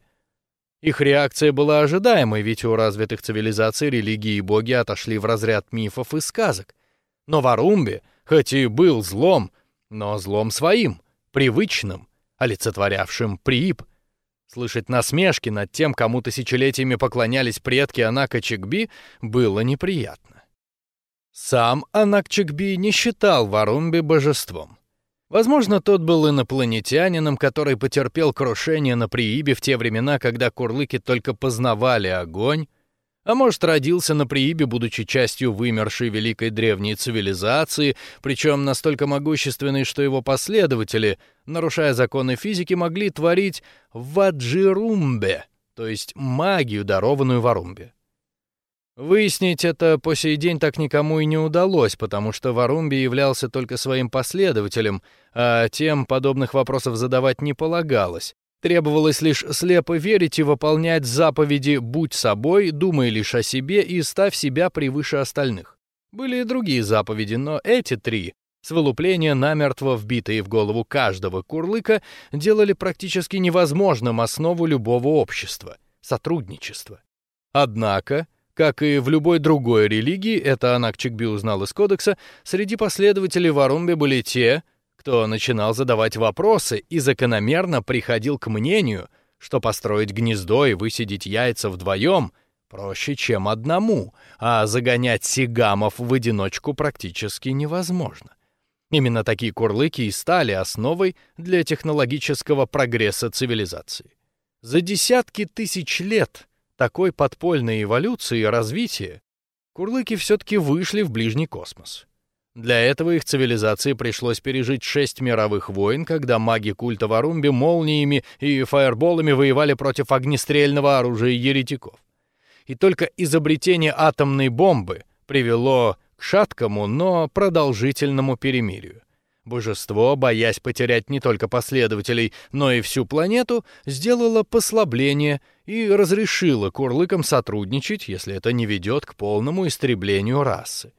Их реакция была ожидаемой, ведь у развитых цивилизаций религии и боги отошли в разряд мифов и сказок. Но Варумбе — хоть и был злом, но злом своим, привычным, олицетворявшим приип. Слышать насмешки над тем, кому тысячелетиями поклонялись предки Анака Чикби, было неприятно. Сам Анак Чикби не считал Варумби божеством. Возможно, тот был инопланетянином, который потерпел крушение на Приибе в те времена, когда курлыки только познавали огонь, а может, родился на Приибе, будучи частью вымершей великой древней цивилизации, причем настолько могущественной, что его последователи, нарушая законы физики, могли творить ваджирумбе, то есть магию, дарованную Варумбе. Выяснить это по сей день так никому и не удалось, потому что Варумби являлся только своим последователем, а тем подобных вопросов задавать не полагалось. Требовалось лишь слепо верить и выполнять заповеди «будь собой», «думай лишь о себе» и «ставь себя превыше остальных». Были и другие заповеди, но эти три, с вылупления намертво вбитые в голову каждого курлыка, делали практически невозможным основу любого общества — сотрудничества. Однако, как и в любой другой религии, это Анак Чикби узнал из кодекса, среди последователей Варумби были те, кто начинал задавать вопросы и закономерно приходил к мнению, что построить гнездо и высидеть яйца вдвоем проще, чем одному, а загонять сигамов в одиночку практически невозможно. Именно такие курлыки и стали основой для технологического прогресса цивилизации. За десятки тысяч лет такой подпольной эволюции и развития курлыки все-таки вышли в ближний космос. Для этого их цивилизации пришлось пережить шесть мировых войн, когда маги культа Варумби молниями и фаерболами воевали против огнестрельного оружия еретиков. И только изобретение атомной бомбы привело к шаткому, но продолжительному перемирию. Божество, боясь потерять не только последователей, но и всю планету, сделало послабление и разрешило курлыкам сотрудничать, если это не ведет к полному истреблению расы.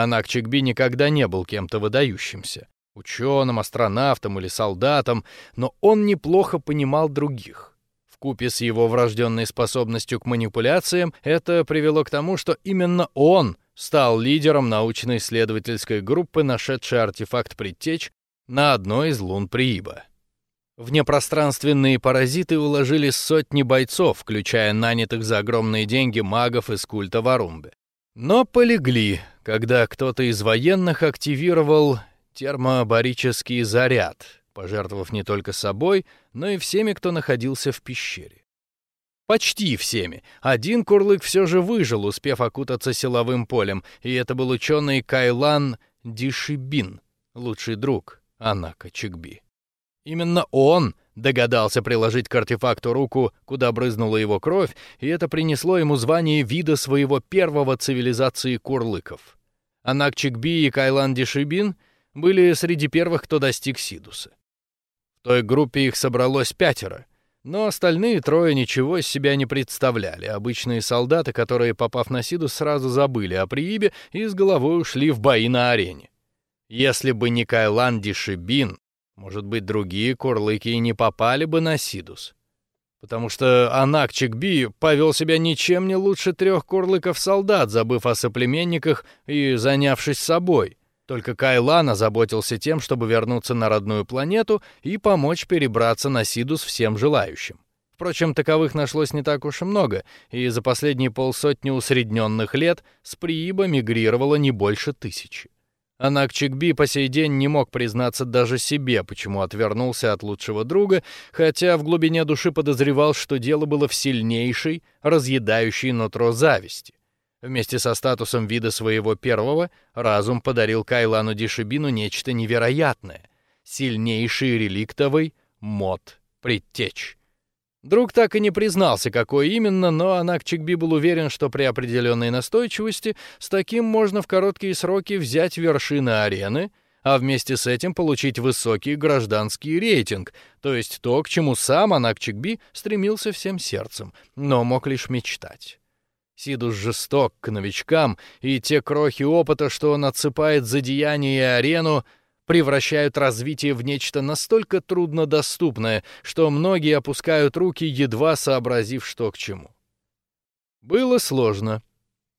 Анак Чикби никогда не был кем-то выдающимся, ученым, астронавтом или солдатом, но он неплохо понимал других. В купе с его врожденной способностью к манипуляциям это привело к тому, что именно он стал лидером научно-исследовательской группы, нашедшей артефакт предтеч на одной из лун Прииба. Внепространственные паразиты уложили сотни бойцов, включая нанятых за огромные деньги магов из культа Варумбе. Но полегли, когда кто-то из военных активировал термобарический заряд, пожертвовав не только собой, но и всеми, кто находился в пещере. Почти всеми. Один курлык все же выжил, успев окутаться силовым полем, и это был ученый Кайлан Дишибин, лучший друг Анака Чикби. Именно он догадался приложить к артефакту руку, куда брызнула его кровь, и это принесло ему звание вида своего первого цивилизации курлыков. Анак Чикби и Кайлан Дишибин были среди первых, кто достиг Сидуса. В той группе их собралось пятеро, но остальные трое ничего из себя не представляли. Обычные солдаты, которые, попав на Сиду, сразу забыли о Приибе и с головой ушли в бои на арене. Если бы не Кайлан Дишибин, может быть, другие курлыки и не попали бы на Сидус. Потому что Анак Чикби повел себя ничем не лучше трех курлыков-солдат, забыв о соплеменниках и занявшись собой. Только Кайлан озаботился тем, чтобы вернуться на родную планету и помочь перебраться на Сидус всем желающим. Впрочем, таковых нашлось не так уж и много, и за последние полсотни усредненных лет с Прииба мигрировало не больше тысячи. Анак Чикби по сей день не мог признаться даже себе, почему отвернулся от лучшего друга, хотя в глубине души подозревал, что дело было в сильнейшей, разъедающей нутро зависти. Вместе со статусом вида своего первого, разум подарил Кайлану Дишибину нечто невероятное — сильнейший реликтовый мод предтеч. Друг так и не признался, какой именно, но Анакчикби был уверен, что при определенной настойчивости с таким можно в короткие сроки взять вершины арены, а вместе с этим получить высокий гражданский рейтинг, то есть то, к чему сам Анакчикби стремился всем сердцем, но мог лишь мечтать. Сидус жесток к новичкам, и те крохи опыта, что он отсыпает за деяние и арену, превращают развитие в нечто настолько труднодоступное, что многие опускают руки, едва сообразив, что к чему. Было сложно.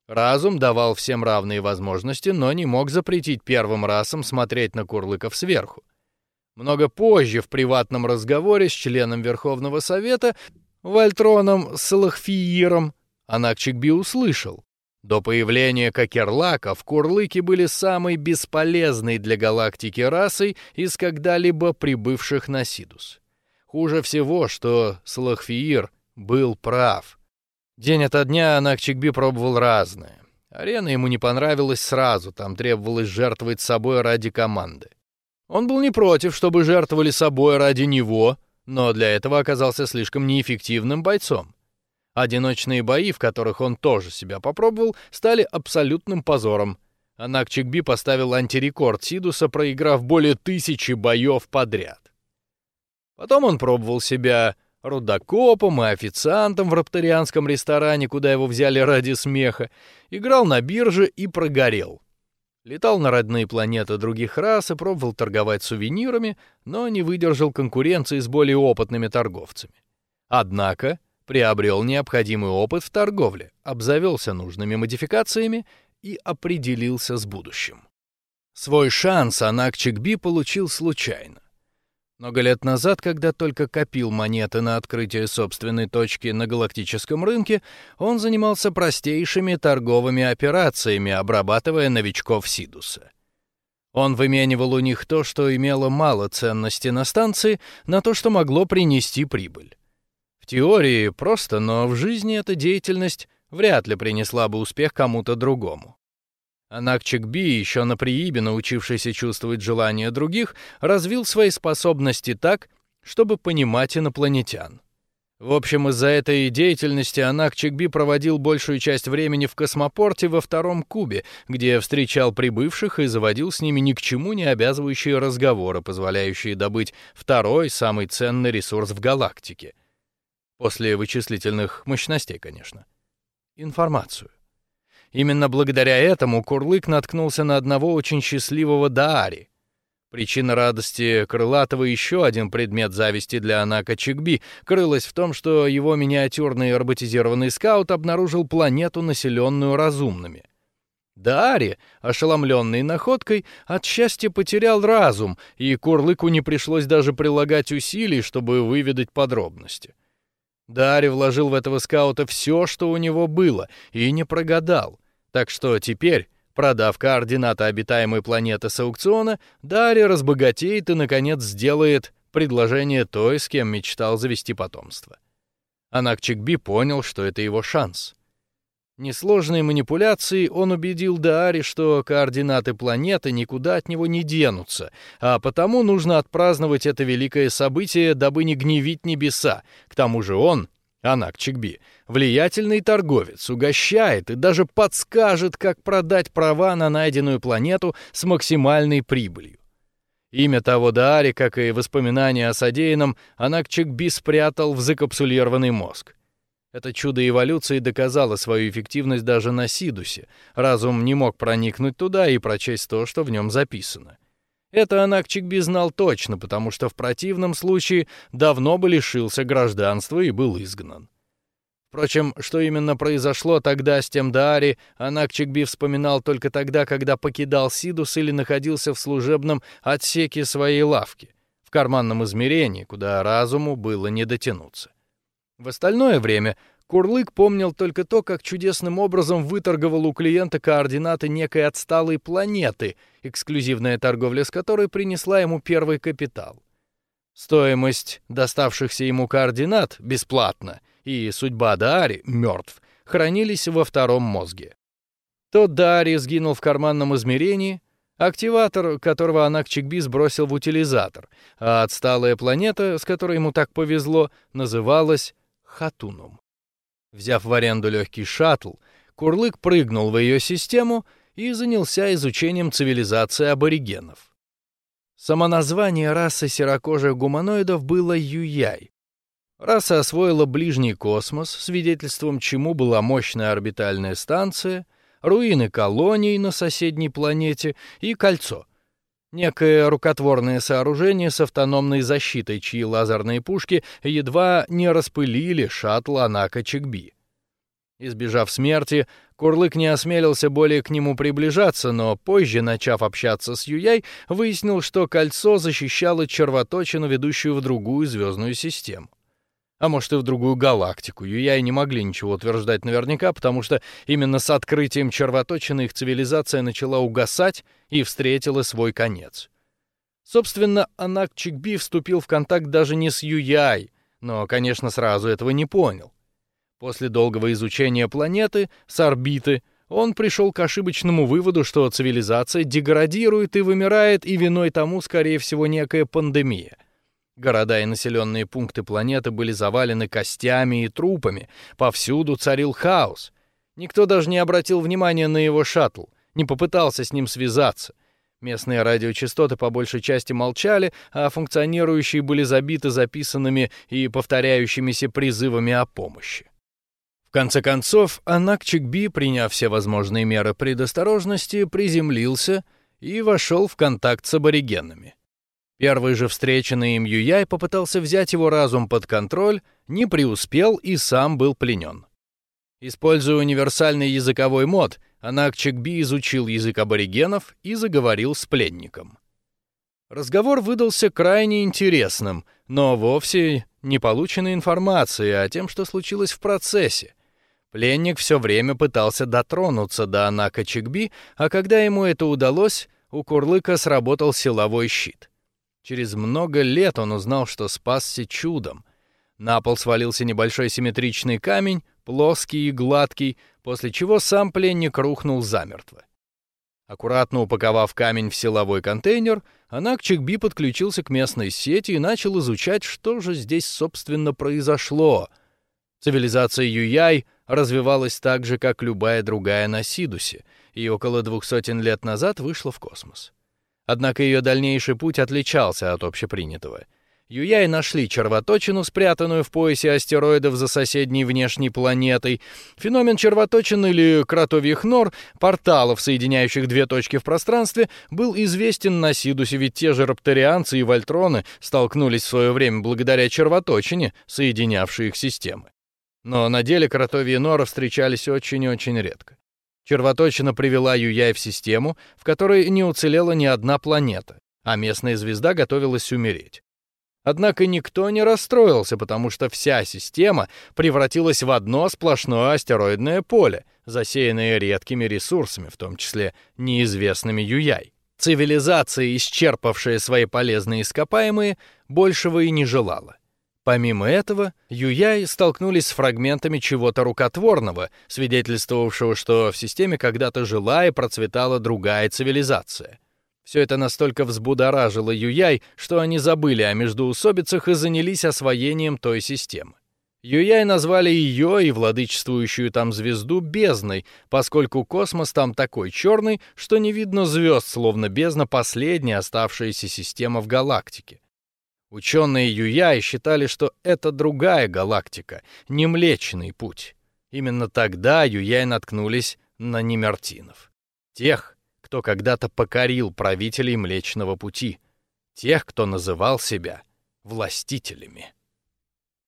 Разум давал всем равные возможности, но не мог запретить первым расам смотреть на Курлыков сверху. Много позже в приватном разговоре с членом Верховного Совета Вальтроном Салахфииром Анакчикби услышал. До появления Кокерлаков курлыки были самой бесполезной для галактики расой из когда-либо прибывших на Сидус. Хуже всего, что Слахфиир был прав. День ото дня Анакчикби пробовал разное. Арена ему не понравилась сразу, там требовалось жертвовать собой ради команды. Он был не против, чтобы жертвовали собой ради него, но для этого оказался слишком неэффективным бойцом. Одиночные бои, в которых он тоже себя попробовал, стали абсолютным позором. Анак Чикби поставил антирекорд Сидуса, проиграв более тысячи боев подряд. Потом он пробовал себя рудокопом и официантом в рапторианском ресторане, куда его взяли ради смеха, играл на бирже и прогорел. Летал на родные планеты других рас и пробовал торговать сувенирами, но не выдержал конкуренции с более опытными торговцами. Однако приобрел необходимый опыт в торговле, обзавелся нужными модификациями и определился с будущим. Свой шанс Анак Чикби получил случайно. Много лет назад, когда только копил монеты на открытие собственной точки на галактическом рынке, он занимался простейшими торговыми операциями, обрабатывая новичков Сидуса. Он выменивал у них то, что имело мало ценности на станции, на то, что могло принести прибыль. Теории просто, но в жизни эта деятельность вряд ли принесла бы успех кому-то другому. Анакчик Би, еще на приибе научившийся чувствовать желания других, развил свои способности так, чтобы понимать инопланетян. В общем, из-за этой деятельности Анакчик Би проводил большую часть времени в космопорте во втором кубе, где встречал прибывших и заводил с ними ни к чему не обязывающие разговоры, позволяющие добыть второй самый ценный ресурс в галактике. После вычислительных мощностей, конечно. Информацию. Именно благодаря этому Курлык наткнулся на одного очень счастливого Даари. Причина радости Крылатого еще один предмет зависти для Анака Чикби крылась в том, что его миниатюрный роботизированный скаут обнаружил планету, населенную разумными. Даари, ошеломленный находкой, от счастья потерял разум, и Курлыку не пришлось даже прилагать усилий, чтобы выведать подробности. Даари вложил в этого скаута все, что у него было, и не прогадал. Так что теперь, продав координаты обитаемой планеты с аукциона, Дарья разбогатеет и наконец сделает предложение той, с кем мечтал завести потомство. Анакчикби понял, что это его шанс. Несложной манипуляцией он убедил Даари, что координаты планеты никуда от него не денутся, а потому нужно отпраздновать это великое событие, дабы не гневить небеса. К тому же он Анак Чикби, влиятельный торговец, угощает и даже подскажет, как продать права на найденную планету с максимальной прибылью. Имя того Даари, как и воспоминания о содеянном, Анак Чикби спрятал в закапсулированный мозг. Это чудо эволюции доказало свою эффективность даже на Сидусе. Разум не мог проникнуть туда и прочесть то, что в нем записано. Это Анакчикби знал точно, потому что в противном случае давно бы лишился гражданства и был изгнан. Впрочем, что именно произошло тогда с тем Даари, Анакчикби вспоминал только тогда, когда покидал Сидус или находился в служебном отсеке своей лавки, в карманном измерении, куда разуму было не дотянуться. В остальное время Курлык помнил только то, как чудесным образом выторговал у клиента координаты некой отсталой планеты, эксклюзивная торговля с которой принесла ему первый капитал. Стоимость доставшихся ему координат бесплатно и судьба Даари мертв хранились во втором мозге. Тот Даари сгинул в карманном измерении, активатор которого Анакчикби сбросил в утилизатор, а отсталая планета, с которой ему так повезло, называлась Хатунум. Взяв в аренду легкий шаттл, Курлык прыгнул в ее систему и занялся изучением цивилизации аборигенов. Само название расы серокожих гуманоидов было Юяй. Раса освоила ближний космос, свидетельством чему была мощная орбитальная станция, руины колоний на соседней планете и кольцо — Некое рукотворное сооружение с автономной защитой, чьи лазерные пушки едва не распылили шаттл Анака Чикби. Избежав смерти, Курлык не осмелился более к нему приближаться, но позже, начав общаться с Юяй, выяснил, что кольцо защищало червоточину, ведущую в другую звездную систему а может и в другую галактику. Юяи не могли ничего утверждать наверняка, потому что именно с открытием червоточины их цивилизация начала угасать и встретила свой конец. Собственно, Анак Чикби вступил в контакт даже не с Юяй, но, конечно, сразу этого не понял. После долгого изучения планеты с орбиты он пришел к ошибочному выводу, что цивилизация деградирует и вымирает, и виной тому, скорее всего, некая пандемия — Города и населенные пункты планеты были завалены костями и трупами, повсюду царил хаос. Никто даже не обратил внимания на его шаттл, не попытался с ним связаться. Местные радиочастоты по большей части молчали, а функционирующие были забиты записанными и повторяющимися призывами о помощи. В конце концов, Анакчик-Би, приняв все возможные меры предосторожности, приземлился и вошел в контакт с аборигенами. Первый же встреченный им Юяй попытался взять его разум под контроль, не преуспел и сам был пленен. Используя универсальный языковой мод, Анакчик-Би изучил язык аборигенов и заговорил с пленником. Разговор выдался крайне интересным, но вовсе не полученной информацией, а тем, что случилось в процессе. Пленник все время пытался дотронуться до Анака Чикби, а когда ему это удалось, у Курлыка сработал силовой щит. Через много лет он узнал, что спасся чудом. На пол свалился небольшой симметричный камень, плоский и гладкий, после чего сам пленник рухнул замертво. Аккуратно упаковав камень в силовой контейнер, Анак Чикби подключился к местной сети и начал изучать, что же здесь, собственно, произошло. Цивилизация Юяй развивалась так же, как любая другая на Сидусе, и около двух сотен лет назад вышла в космос. Однако ее дальнейший путь отличался от общепринятого. Юяй нашли червоточину, спрятанную в поясе астероидов за соседней внешней планетой. Феномен червоточин или кротовьих нор, порталов, соединяющих две точки в пространстве, был известен на Сидусе, ведь те же рапторианцы и вольтроны столкнулись в свое время благодаря червоточине, соединявшей их системы. Но на деле кротовьи норы встречались очень-очень редко. Червоточина привела Юяй в систему, в которой не уцелела ни одна планета, а местная звезда готовилась умереть. Однако никто не расстроился, потому что вся система превратилась в одно сплошное астероидное поле, засеянное редкими ресурсами, в том числе неизвестными Юяй. Цивилизация, исчерпавшая свои полезные ископаемые, большего и не желала. Помимо этого, Юяй столкнулись с фрагментами чего-то рукотворного, свидетельствовавшего, что в системе когда-то жила и процветала другая цивилизация. Все это настолько взбудоражило Юяй, что они забыли о междоусобицах и занялись освоением той системы. Юяй назвали ее и владычествующую там звезду бездной, поскольку космос там такой черный, что не видно звезд, словно бездна последняя оставшаяся система в галактике. Ученые Юяи считали, что это другая галактика, не Млечный путь. Именно тогда Юяи наткнулись на немертинов. Тех, кто когда-то покорил правителей Млечного пути. Тех, кто называл себя властителями.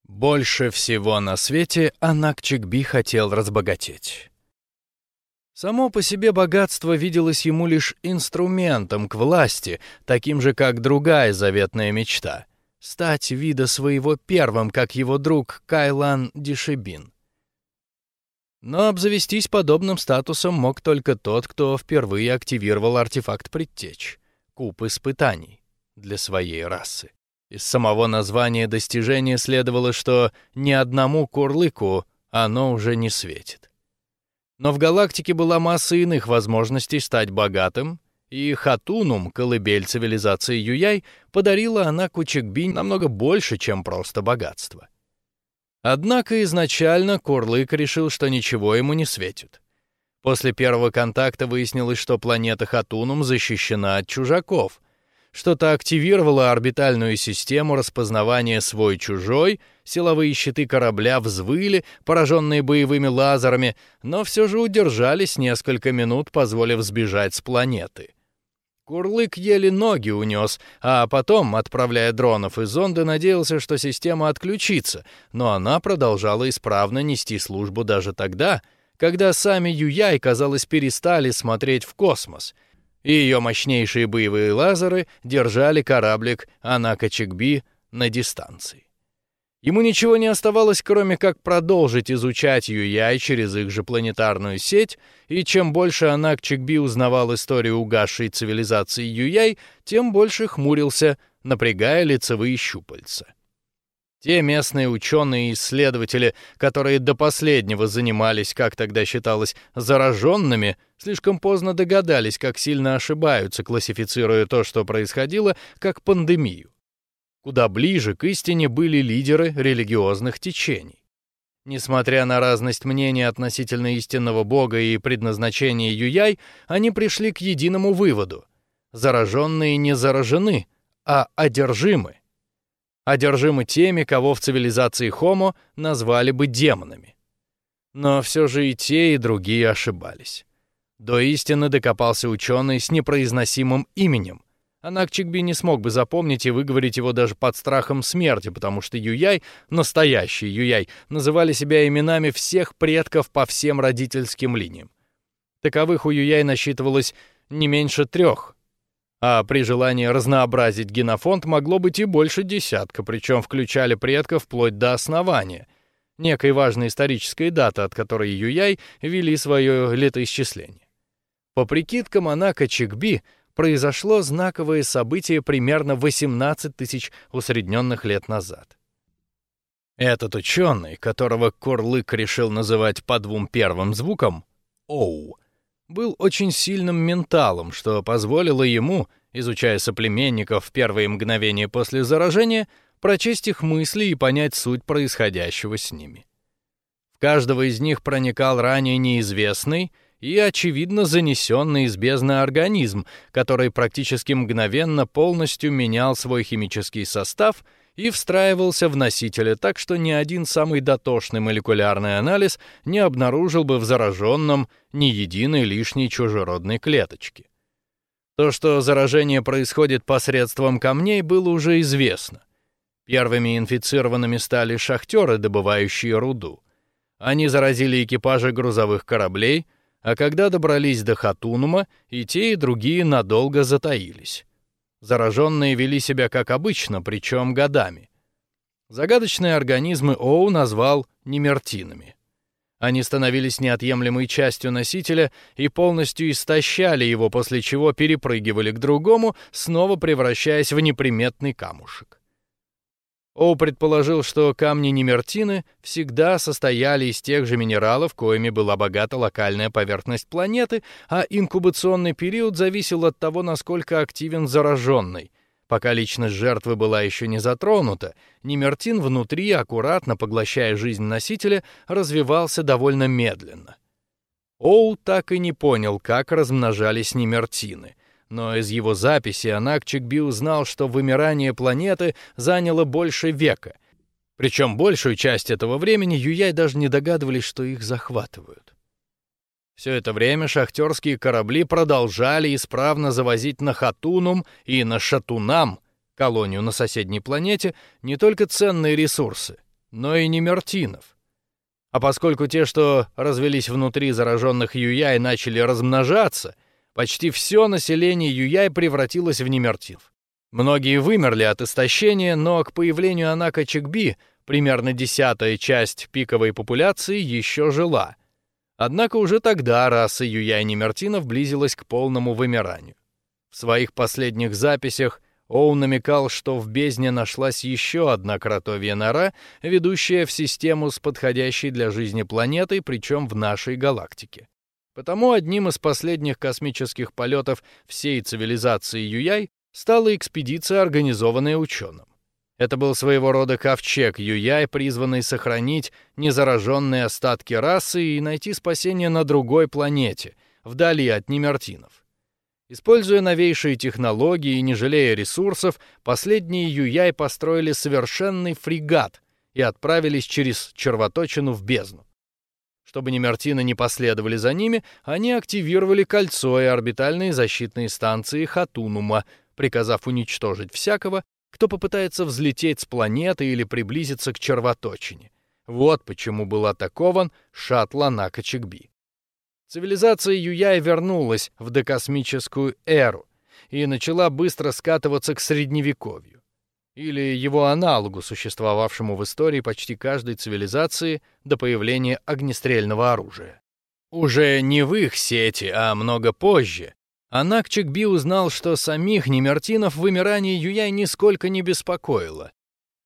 Больше всего на свете Анакчикби хотел разбогатеть. Само по себе богатство виделось ему лишь инструментом к власти, таким же, как другая заветная мечта — стать вида своего первым, как его друг Кайлан Дишебин. Но обзавестись подобным статусом мог только тот, кто впервые активировал артефакт предтеч, куб испытаний, для своей расы. Из самого названия достижения следовало, что ни одному курлыку оно уже не светит. Но в галактике была масса иных возможностей стать богатым и Хатунум, колыбель цивилизации Юяй, подарила она Кучекбинь намного больше, чем просто богатство. Однако изначально Курлык решил, что ничего ему не светит. После первого контакта выяснилось, что планета Хатунум защищена от чужаков. Что-то активировало орбитальную систему распознавания свой-чужой, силовые щиты корабля взвыли, пораженные боевыми лазерами, но все же удержались несколько минут, позволив сбежать с планеты. Курлык еле ноги унес, а потом, отправляя дронов и зонды, надеялся, что система отключится, но она продолжала исправно нести службу даже тогда, когда сами Юяй, казалось, перестали смотреть в космос, и ее мощнейшие боевые лазеры держали кораблик Анака-Чикби на дистанции. Ему ничего не оставалось, кроме как продолжить изучать Юяй через их же планетарную сеть, и чем больше Анак Чикби узнавал историю угасшей цивилизации Юяй, тем больше хмурился, напрягая лицевые щупальца. Те местные ученые и исследователи, которые до последнего занимались, как тогда считалось, зараженными, слишком поздно догадались, как сильно ошибаются, классифицируя то, что происходило, как пандемию. Куда ближе к истине были лидеры религиозных течений. Несмотря на разность мнений относительно истинного бога и предназначения Юяй, они пришли к единому выводу: зараженные не заражены, а одержимы. Одержимы теми, кого в цивилизации Homo назвали бы демонами. Но все же и те, и другие ошибались. До истины докопался ученый с непроизносимым именем. Анакчикби не смог бы запомнить и выговорить его даже под страхом смерти, потому что Юяй, настоящий Юяй, называли себя именами всех предков по всем родительским линиям. Таковых у Юяй насчитывалось не меньше трех, а при желании разнообразить генофонд могло быть и больше десятка, причем включали предков вплоть до основания, некой важной исторической даты, от которой Юяй вели свое летоисчисление. По прикидкам Анака Чикби, произошло знаковое событие примерно 18 тысяч усредненных лет назад. Этот ученый, которого Корлык решил называть по двум первым звукам «оу», был очень сильным менталом, что позволило ему, изучая соплеменников в первые мгновения после заражения, прочесть их мысли и понять суть происходящего с ними. В каждого из них проникал ранее неизвестный и, очевидно, занесенный из бездны организм, который практически мгновенно полностью менял свой химический состав и встраивался в носителя так, что ни один самый дотошный молекулярный анализ не обнаружил бы в зараженном ни единой лишней чужеродной клеточки. То, что заражение происходит посредством камней, было уже известно. Первыми инфицированными стали шахтеры, добывающие руду. Они заразили экипажи грузовых кораблей, а когда добрались до Хатунума, и те, и другие надолго затаились. Зараженные вели себя как обычно, причем годами. Загадочные организмы Оу назвал немертинами. Они становились неотъемлемой частью носителя и полностью истощали его, после чего перепрыгивали к другому, снова превращаясь в неприметный камушек. Оу предположил, что камни Немертины всегда состояли из тех же минералов, коими была богата локальная поверхность планеты, а инкубационный период зависел от того, насколько активен зараженный. Пока личность жертвы была еще не затронута, Немертин внутри, аккуратно поглощая жизнь носителя, развивался довольно медленно. Оу так и не понял, как размножались Немертины — но из его записи Анакчикби узнал, что вымирание планеты заняло больше века. Причем большую часть этого времени Юяй даже не догадывались, что их захватывают. Все это время шахтерские корабли продолжали исправно завозить на Хатунум и на Шатунам, колонию на соседней планете, не только ценные ресурсы, но и немертинов. А поскольку те, что развелись внутри зараженных Юяй, начали размножаться, Почти все население Юяй превратилось в немертив. Многие вымерли от истощения, но к появлению Анака Чикби примерно десятая часть пиковой популяции еще жила. Однако уже тогда раса Юяй немертинов близилась к полному вымиранию. В своих последних записях Оу намекал, что в бездне нашлась еще одна кротовья нора, ведущая в систему с подходящей для жизни планетой, причем в нашей галактике. Потому одним из последних космических полетов всей цивилизации Юяй стала экспедиция, организованная ученым. Это был своего рода ковчег Юяй, призванный сохранить незараженные остатки расы и найти спасение на другой планете, вдали от немертинов. Используя новейшие технологии и не жалея ресурсов, последние Юяй построили совершенный фрегат и отправились через червоточину в бездну. Чтобы немертины не последовали за ними, они активировали кольцо и орбитальные защитные станции Хатунума, приказав уничтожить всякого, кто попытается взлететь с планеты или приблизиться к червоточине. Вот почему был атакован шаттл Анака Чикби. Цивилизация Юяй вернулась в докосмическую эру и начала быстро скатываться к средневековью или его аналогу, существовавшему в истории почти каждой цивилизации до появления огнестрельного оружия. Уже не в их сети, а много позже, Анакчик Би узнал, что самих немертинов вымирание Юяй нисколько не беспокоило.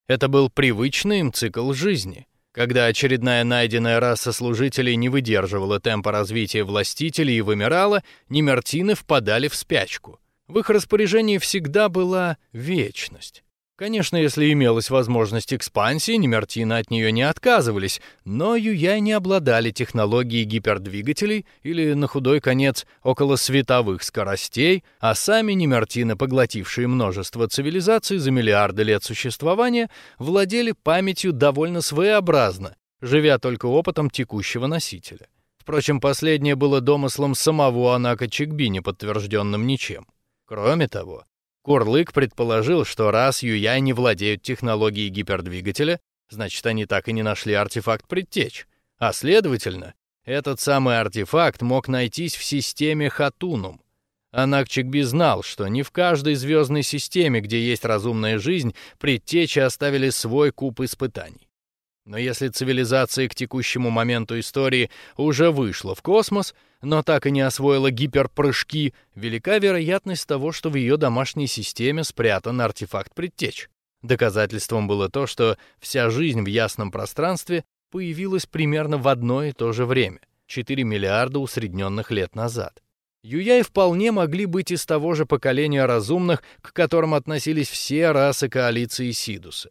Это был привычный им цикл жизни. Когда очередная найденная раса служителей не выдерживала темпа развития властителей и вымирала, немертины впадали в спячку. В их распоряжении всегда была вечность. Конечно, если имелась возможность экспансии, Немертины от нее не отказывались, но Юяй не обладали технологией гипердвигателей или, на худой конец, около световых скоростей, а сами Немертины, поглотившие множество цивилизаций за миллиарды лет существования, владели памятью довольно своеобразно, живя только опытом текущего носителя. Впрочем, последнее было домыслом самого Анака Чикби, не подтвержденным ничем. Кроме того, Курлык предположил, что раз Юяй не владеют технологией гипердвигателя, значит, они так и не нашли артефакт предтеч. А следовательно, этот самый артефакт мог найтись в системе Хатунум. Анак Чикби знал, что не в каждой звездной системе, где есть разумная жизнь, предтечи оставили свой куб испытаний. Но если цивилизация к текущему моменту истории уже вышла в космос, но так и не освоила гиперпрыжки, велика вероятность того, что в ее домашней системе спрятан артефакт предтеч. Доказательством было то, что вся жизнь в ясном пространстве появилась примерно в одно и то же время 4 миллиарда усредненных лет назад. Юяи вполне могли быть из того же поколения разумных, к которым относились все расы коалиции Сидуса.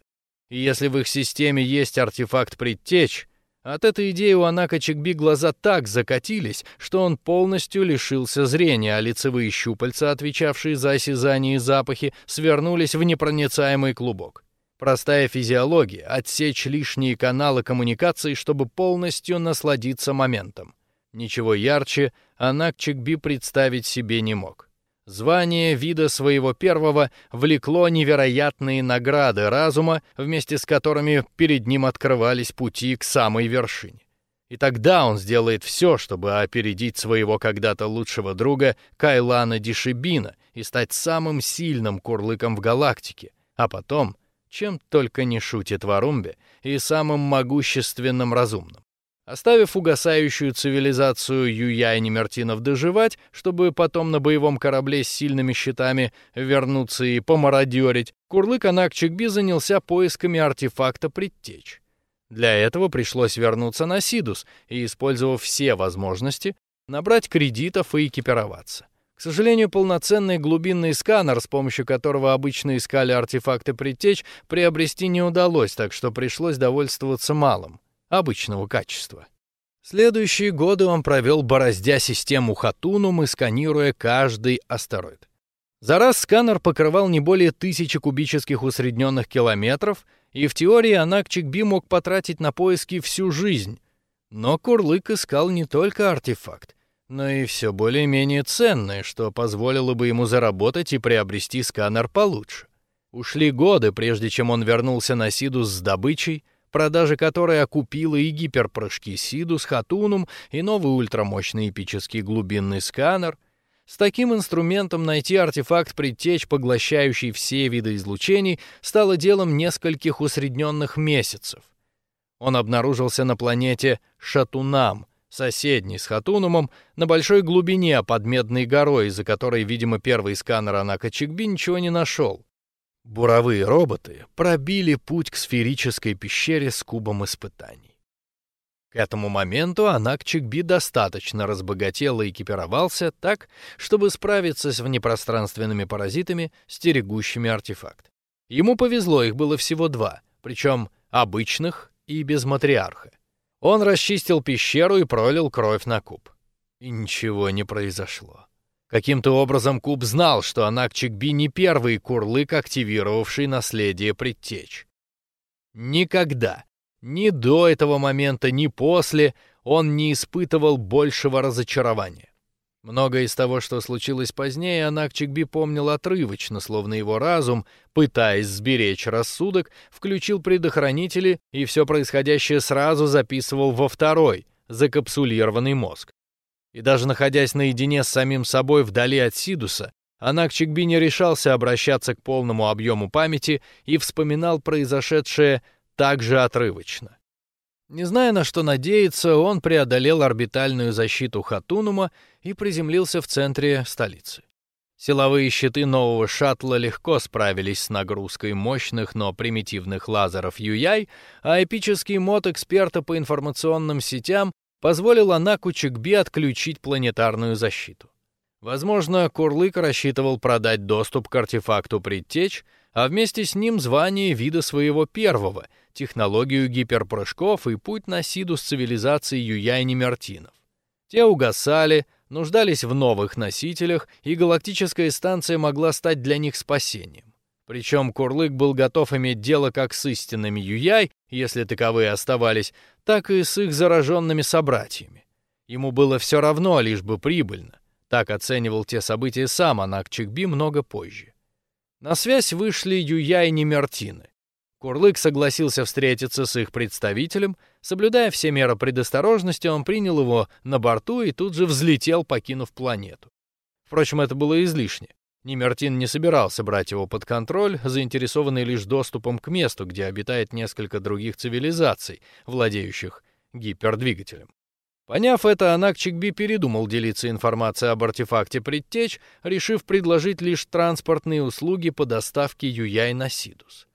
И если в их системе есть артефакт предтеч, от этой идеи у Анака Чикби глаза так закатились, что он полностью лишился зрения, а лицевые щупальца, отвечавшие за осязание и запахи, свернулись в непроницаемый клубок. Простая физиология — отсечь лишние каналы коммуникации, чтобы полностью насладиться моментом. Ничего ярче Анак Чикби представить себе не мог. Звание вида своего первого влекло невероятные награды разума, вместе с которыми перед ним открывались пути к самой вершине. И тогда он сделает все, чтобы опередить своего когда-то лучшего друга Кайлана Дишибина и стать самым сильным курлыком в галактике, а потом, чем только не шутит Варумбе, и самым могущественным разумным. Оставив угасающую цивилизацию Юя и Немертинов доживать, чтобы потом на боевом корабле с сильными щитами вернуться и помародерить, Курлык Анакчикби занялся поисками артефакта предтеч. Для этого пришлось вернуться на Сидус и, использовав все возможности, набрать кредитов и экипироваться. К сожалению, полноценный глубинный сканер, с помощью которого обычно искали артефакты предтеч, приобрести не удалось, так что пришлось довольствоваться малым обычного качества. Следующие годы он провел, бороздя систему Хатунум и сканируя каждый астероид. За раз сканер покрывал не более тысячи кубических усредненных километров, и в теории Анакчик-Би мог потратить на поиски всю жизнь. Но Курлык искал не только артефакт, но и все более-менее ценное, что позволило бы ему заработать и приобрести сканер получше. Ушли годы, прежде чем он вернулся на Сидус с добычей — продажа которой окупила и гиперпрыжки Сидус, Хатунум и новый ультрамощный эпический глубинный сканер. С таким инструментом найти артефакт предтеч, поглощающий все виды излучений, стало делом нескольких усредненных месяцев. Он обнаружился на планете Шатунам, соседней с Хатунумом, на большой глубине под Медной горой, за которой, видимо, первый сканер Анака Чикби ничего не нашел. Буровые роботы пробили путь к сферической пещере с кубом испытаний. К этому моменту Анак Чикби достаточно разбогател и экипировался так, чтобы справиться с внепространственными паразитами, стерегущими артефакт. Ему повезло, их было всего два, причем обычных и без матриарха. Он расчистил пещеру и пролил кровь на куб. И ничего не произошло. Каким-то образом Куб знал, что Анак-Чикби не первый курлык, активировавший наследие предтеч. Никогда, ни до этого момента, ни после, он не испытывал большего разочарования. Многое из того, что случилось позднее, Анак-Чикби помнил отрывочно, словно его разум, пытаясь сберечь рассудок, включил предохранители и все происходящее сразу записывал во второй, закапсулированный мозг. И даже находясь наедине с самим собой вдали от Сидуса, Анак Чикби не решался обращаться к полному объему памяти и вспоминал произошедшее так же отрывочно. Не зная, на что надеяться, он преодолел орбитальную защиту Хатунума и приземлился в центре столицы. Силовые щиты нового шаттла легко справились с нагрузкой мощных, но примитивных лазеров Юяй, а эпический мод эксперта по информационным сетям позволил Анаку Чикби отключить планетарную защиту. Возможно, Курлык рассчитывал продать доступ к артефакту предтеч, а вместе с ним звание вида своего первого, технологию гиперпрыжков и путь на Сидус цивилизации Юяйни-Мертинов. Те угасали, нуждались в новых носителях, и галактическая станция могла стать для них спасением. Причем Курлык был готов иметь дело как с истинными Юяй, если таковые оставались, так и с их зараженными собратьями. Ему было все равно, лишь бы прибыльно. Так оценивал те события сам Анак Чикби много позже. На связь вышли Юяй Немертины. Курлык согласился встретиться с их представителем, соблюдая все меры предосторожности, он принял его на борту и тут же взлетел, покинув планету. Впрочем, это было излишне. Немертин не собирался брать его под контроль, заинтересованный лишь доступом к месту, где обитает несколько других цивилизаций, владеющих гипердвигателем. Поняв это, Анак Чикби передумал делиться информацией об артефакте предтеч, решив предложить лишь транспортные услуги по доставке Юяй на Сидус.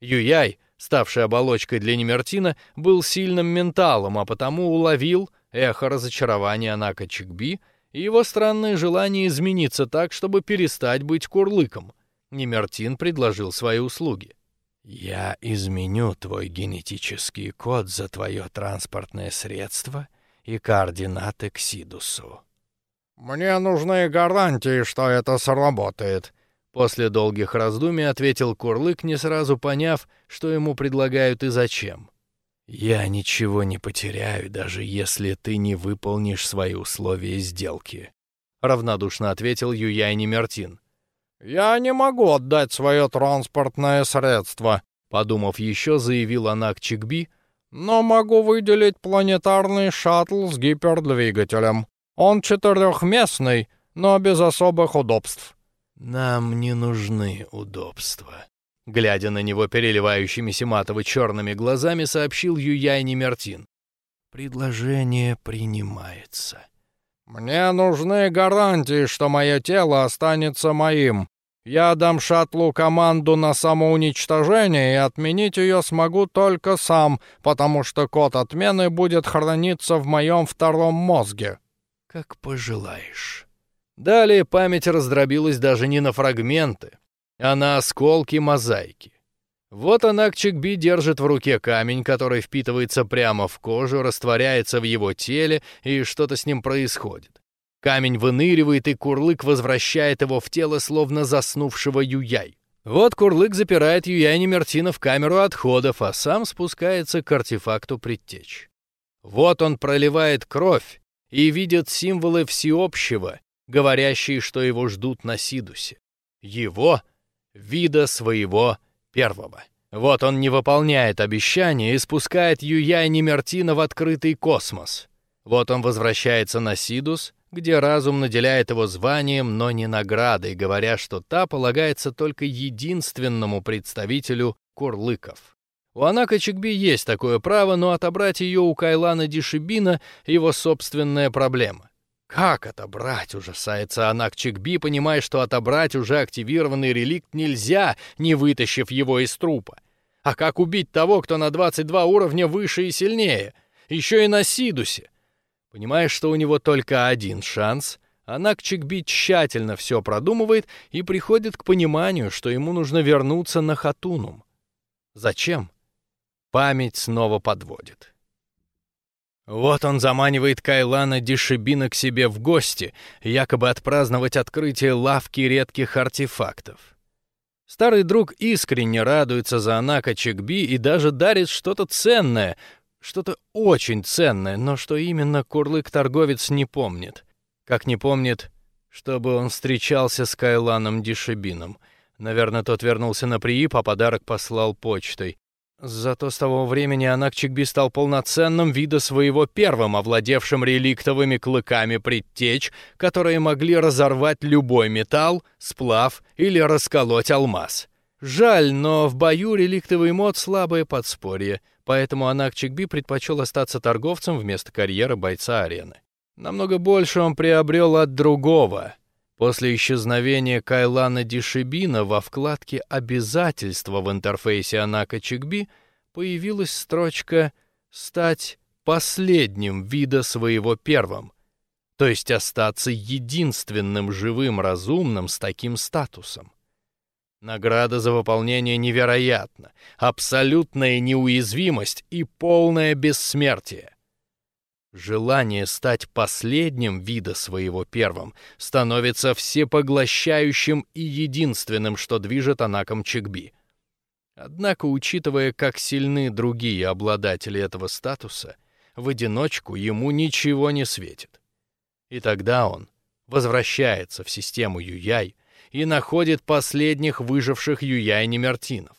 Юяй, ставший оболочкой для Немертина, был сильным менталом, а потому уловил эхо разочарования Анака Чикби и его странное желание измениться так, чтобы перестать быть курлыком. Немертин предложил свои услуги. «Я изменю твой генетический код за твое транспортное средство и координаты к Сидусу». «Мне нужны гарантии, что это сработает», После долгих раздумий ответил Курлык, не сразу поняв, что ему предлагают и зачем. «Я ничего не потеряю, даже если ты не выполнишь свои условия сделки», — равнодушно ответил Юяй Немертин. «Я не могу отдать свое транспортное средство», — подумав еще, заявил Анак Чикби, «но могу выделить планетарный шаттл с гипердвигателем. Он четырехместный, но без особых удобств. «Нам не нужны удобства», — глядя на него переливающимися матово-черными глазами, сообщил Юяй Немертин. «Предложение принимается». «Мне нужны гарантии, что мое тело останется моим. Я дам шаттлу команду на самоуничтожение, и отменить ее смогу только сам, потому что код отмены будет храниться в моем втором мозге». «Как пожелаешь». Далее память раздробилась даже не на фрагменты, а на осколки мозаики. Вот Анак Чикби держит в руке камень, который впитывается прямо в кожу, растворяется в его теле, и что-то с ним происходит. Камень выныривает, и Курлык возвращает его в тело, словно заснувшего Юяй. Вот Курлык запирает Юяй Немертина в камеру отходов, а сам спускается к артефакту предтеч. Вот он проливает кровь и видит символы всеобщего, говорящие, что его ждут на Сидусе. Его, вида своего первого. Вот он не выполняет обещания и спускает Юяй Немертина в открытый космос. Вот он возвращается на Сидус, где разум наделяет его званием, но не наградой, говоря, что та полагается только единственному представителю курлыков. У Анака Чикби есть такое право, но отобрать ее у Кайлана Дишибина — его собственная проблема. Как отобрать, ужасается Анак Чикби, понимая, что отобрать уже активированный реликт нельзя, не вытащив его из трупа. А как убить того, кто на 22 уровня выше и сильнее? Еще и на Сидусе. Понимая, что у него только один шанс, Анак Чикби тщательно все продумывает и приходит к пониманию, что ему нужно вернуться на Хатунум. Зачем? Память снова подводит. Вот он заманивает Кайлана Дишибина к себе в гости, якобы отпраздновать открытие лавки редких артефактов. Старый друг искренне радуется за Анака Чекби и даже дарит что-то ценное, что-то очень ценное, но что именно Курлык-торговец не помнит. Как не помнит, чтобы он встречался с Кайланом Дишибином. Наверное, тот вернулся на приип, а подарок послал почтой. Зато с того времени Анак Чикби стал полноценным вида своего первым, овладевшим реликтовыми клыками предтеч, которые могли разорвать любой металл, сплав или расколоть алмаз. Жаль, но в бою реликтовый мод слабое подспорье, поэтому Анак Чикби предпочел остаться торговцем вместо карьеры бойца арены. Намного больше он приобрел от другого — После исчезновения Кайлана Дишибина во вкладке «Обязательства» в интерфейсе Анака Чикби появилась строчка «Стать последним вида своего первым», то есть остаться единственным живым разумным с таким статусом. Награда за выполнение невероятна, абсолютная неуязвимость и полное бессмертие. Желание стать последним вида своего первым становится всепоглощающим и единственным, что движет Анаком Чикби. Однако, учитывая, как сильны другие обладатели этого статуса, в одиночку ему ничего не светит. И тогда он возвращается в систему Юяй, и находит последних выживших Юяй-Немертинов.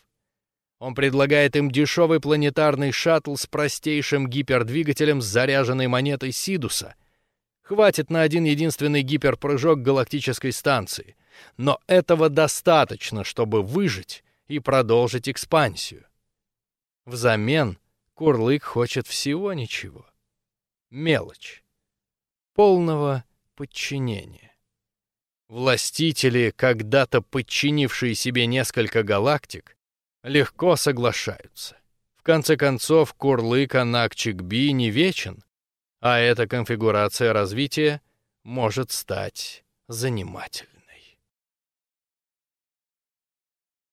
Он предлагает им дешевый планетарный шаттл с простейшим гипердвигателем с заряженной монетой Сидуса. Хватит на один единственный гиперпрыжок галактической станции, но этого достаточно, чтобы выжить и продолжить экспансию. Взамен Курлык хочет всего ничего. Мелочь. Полного подчинения. Властители, когда-то подчинившие себе несколько галактик, легко соглашаются. В конце концов, Курлык Анакчикби не вечен, а эта конфигурация развития может стать занимательной.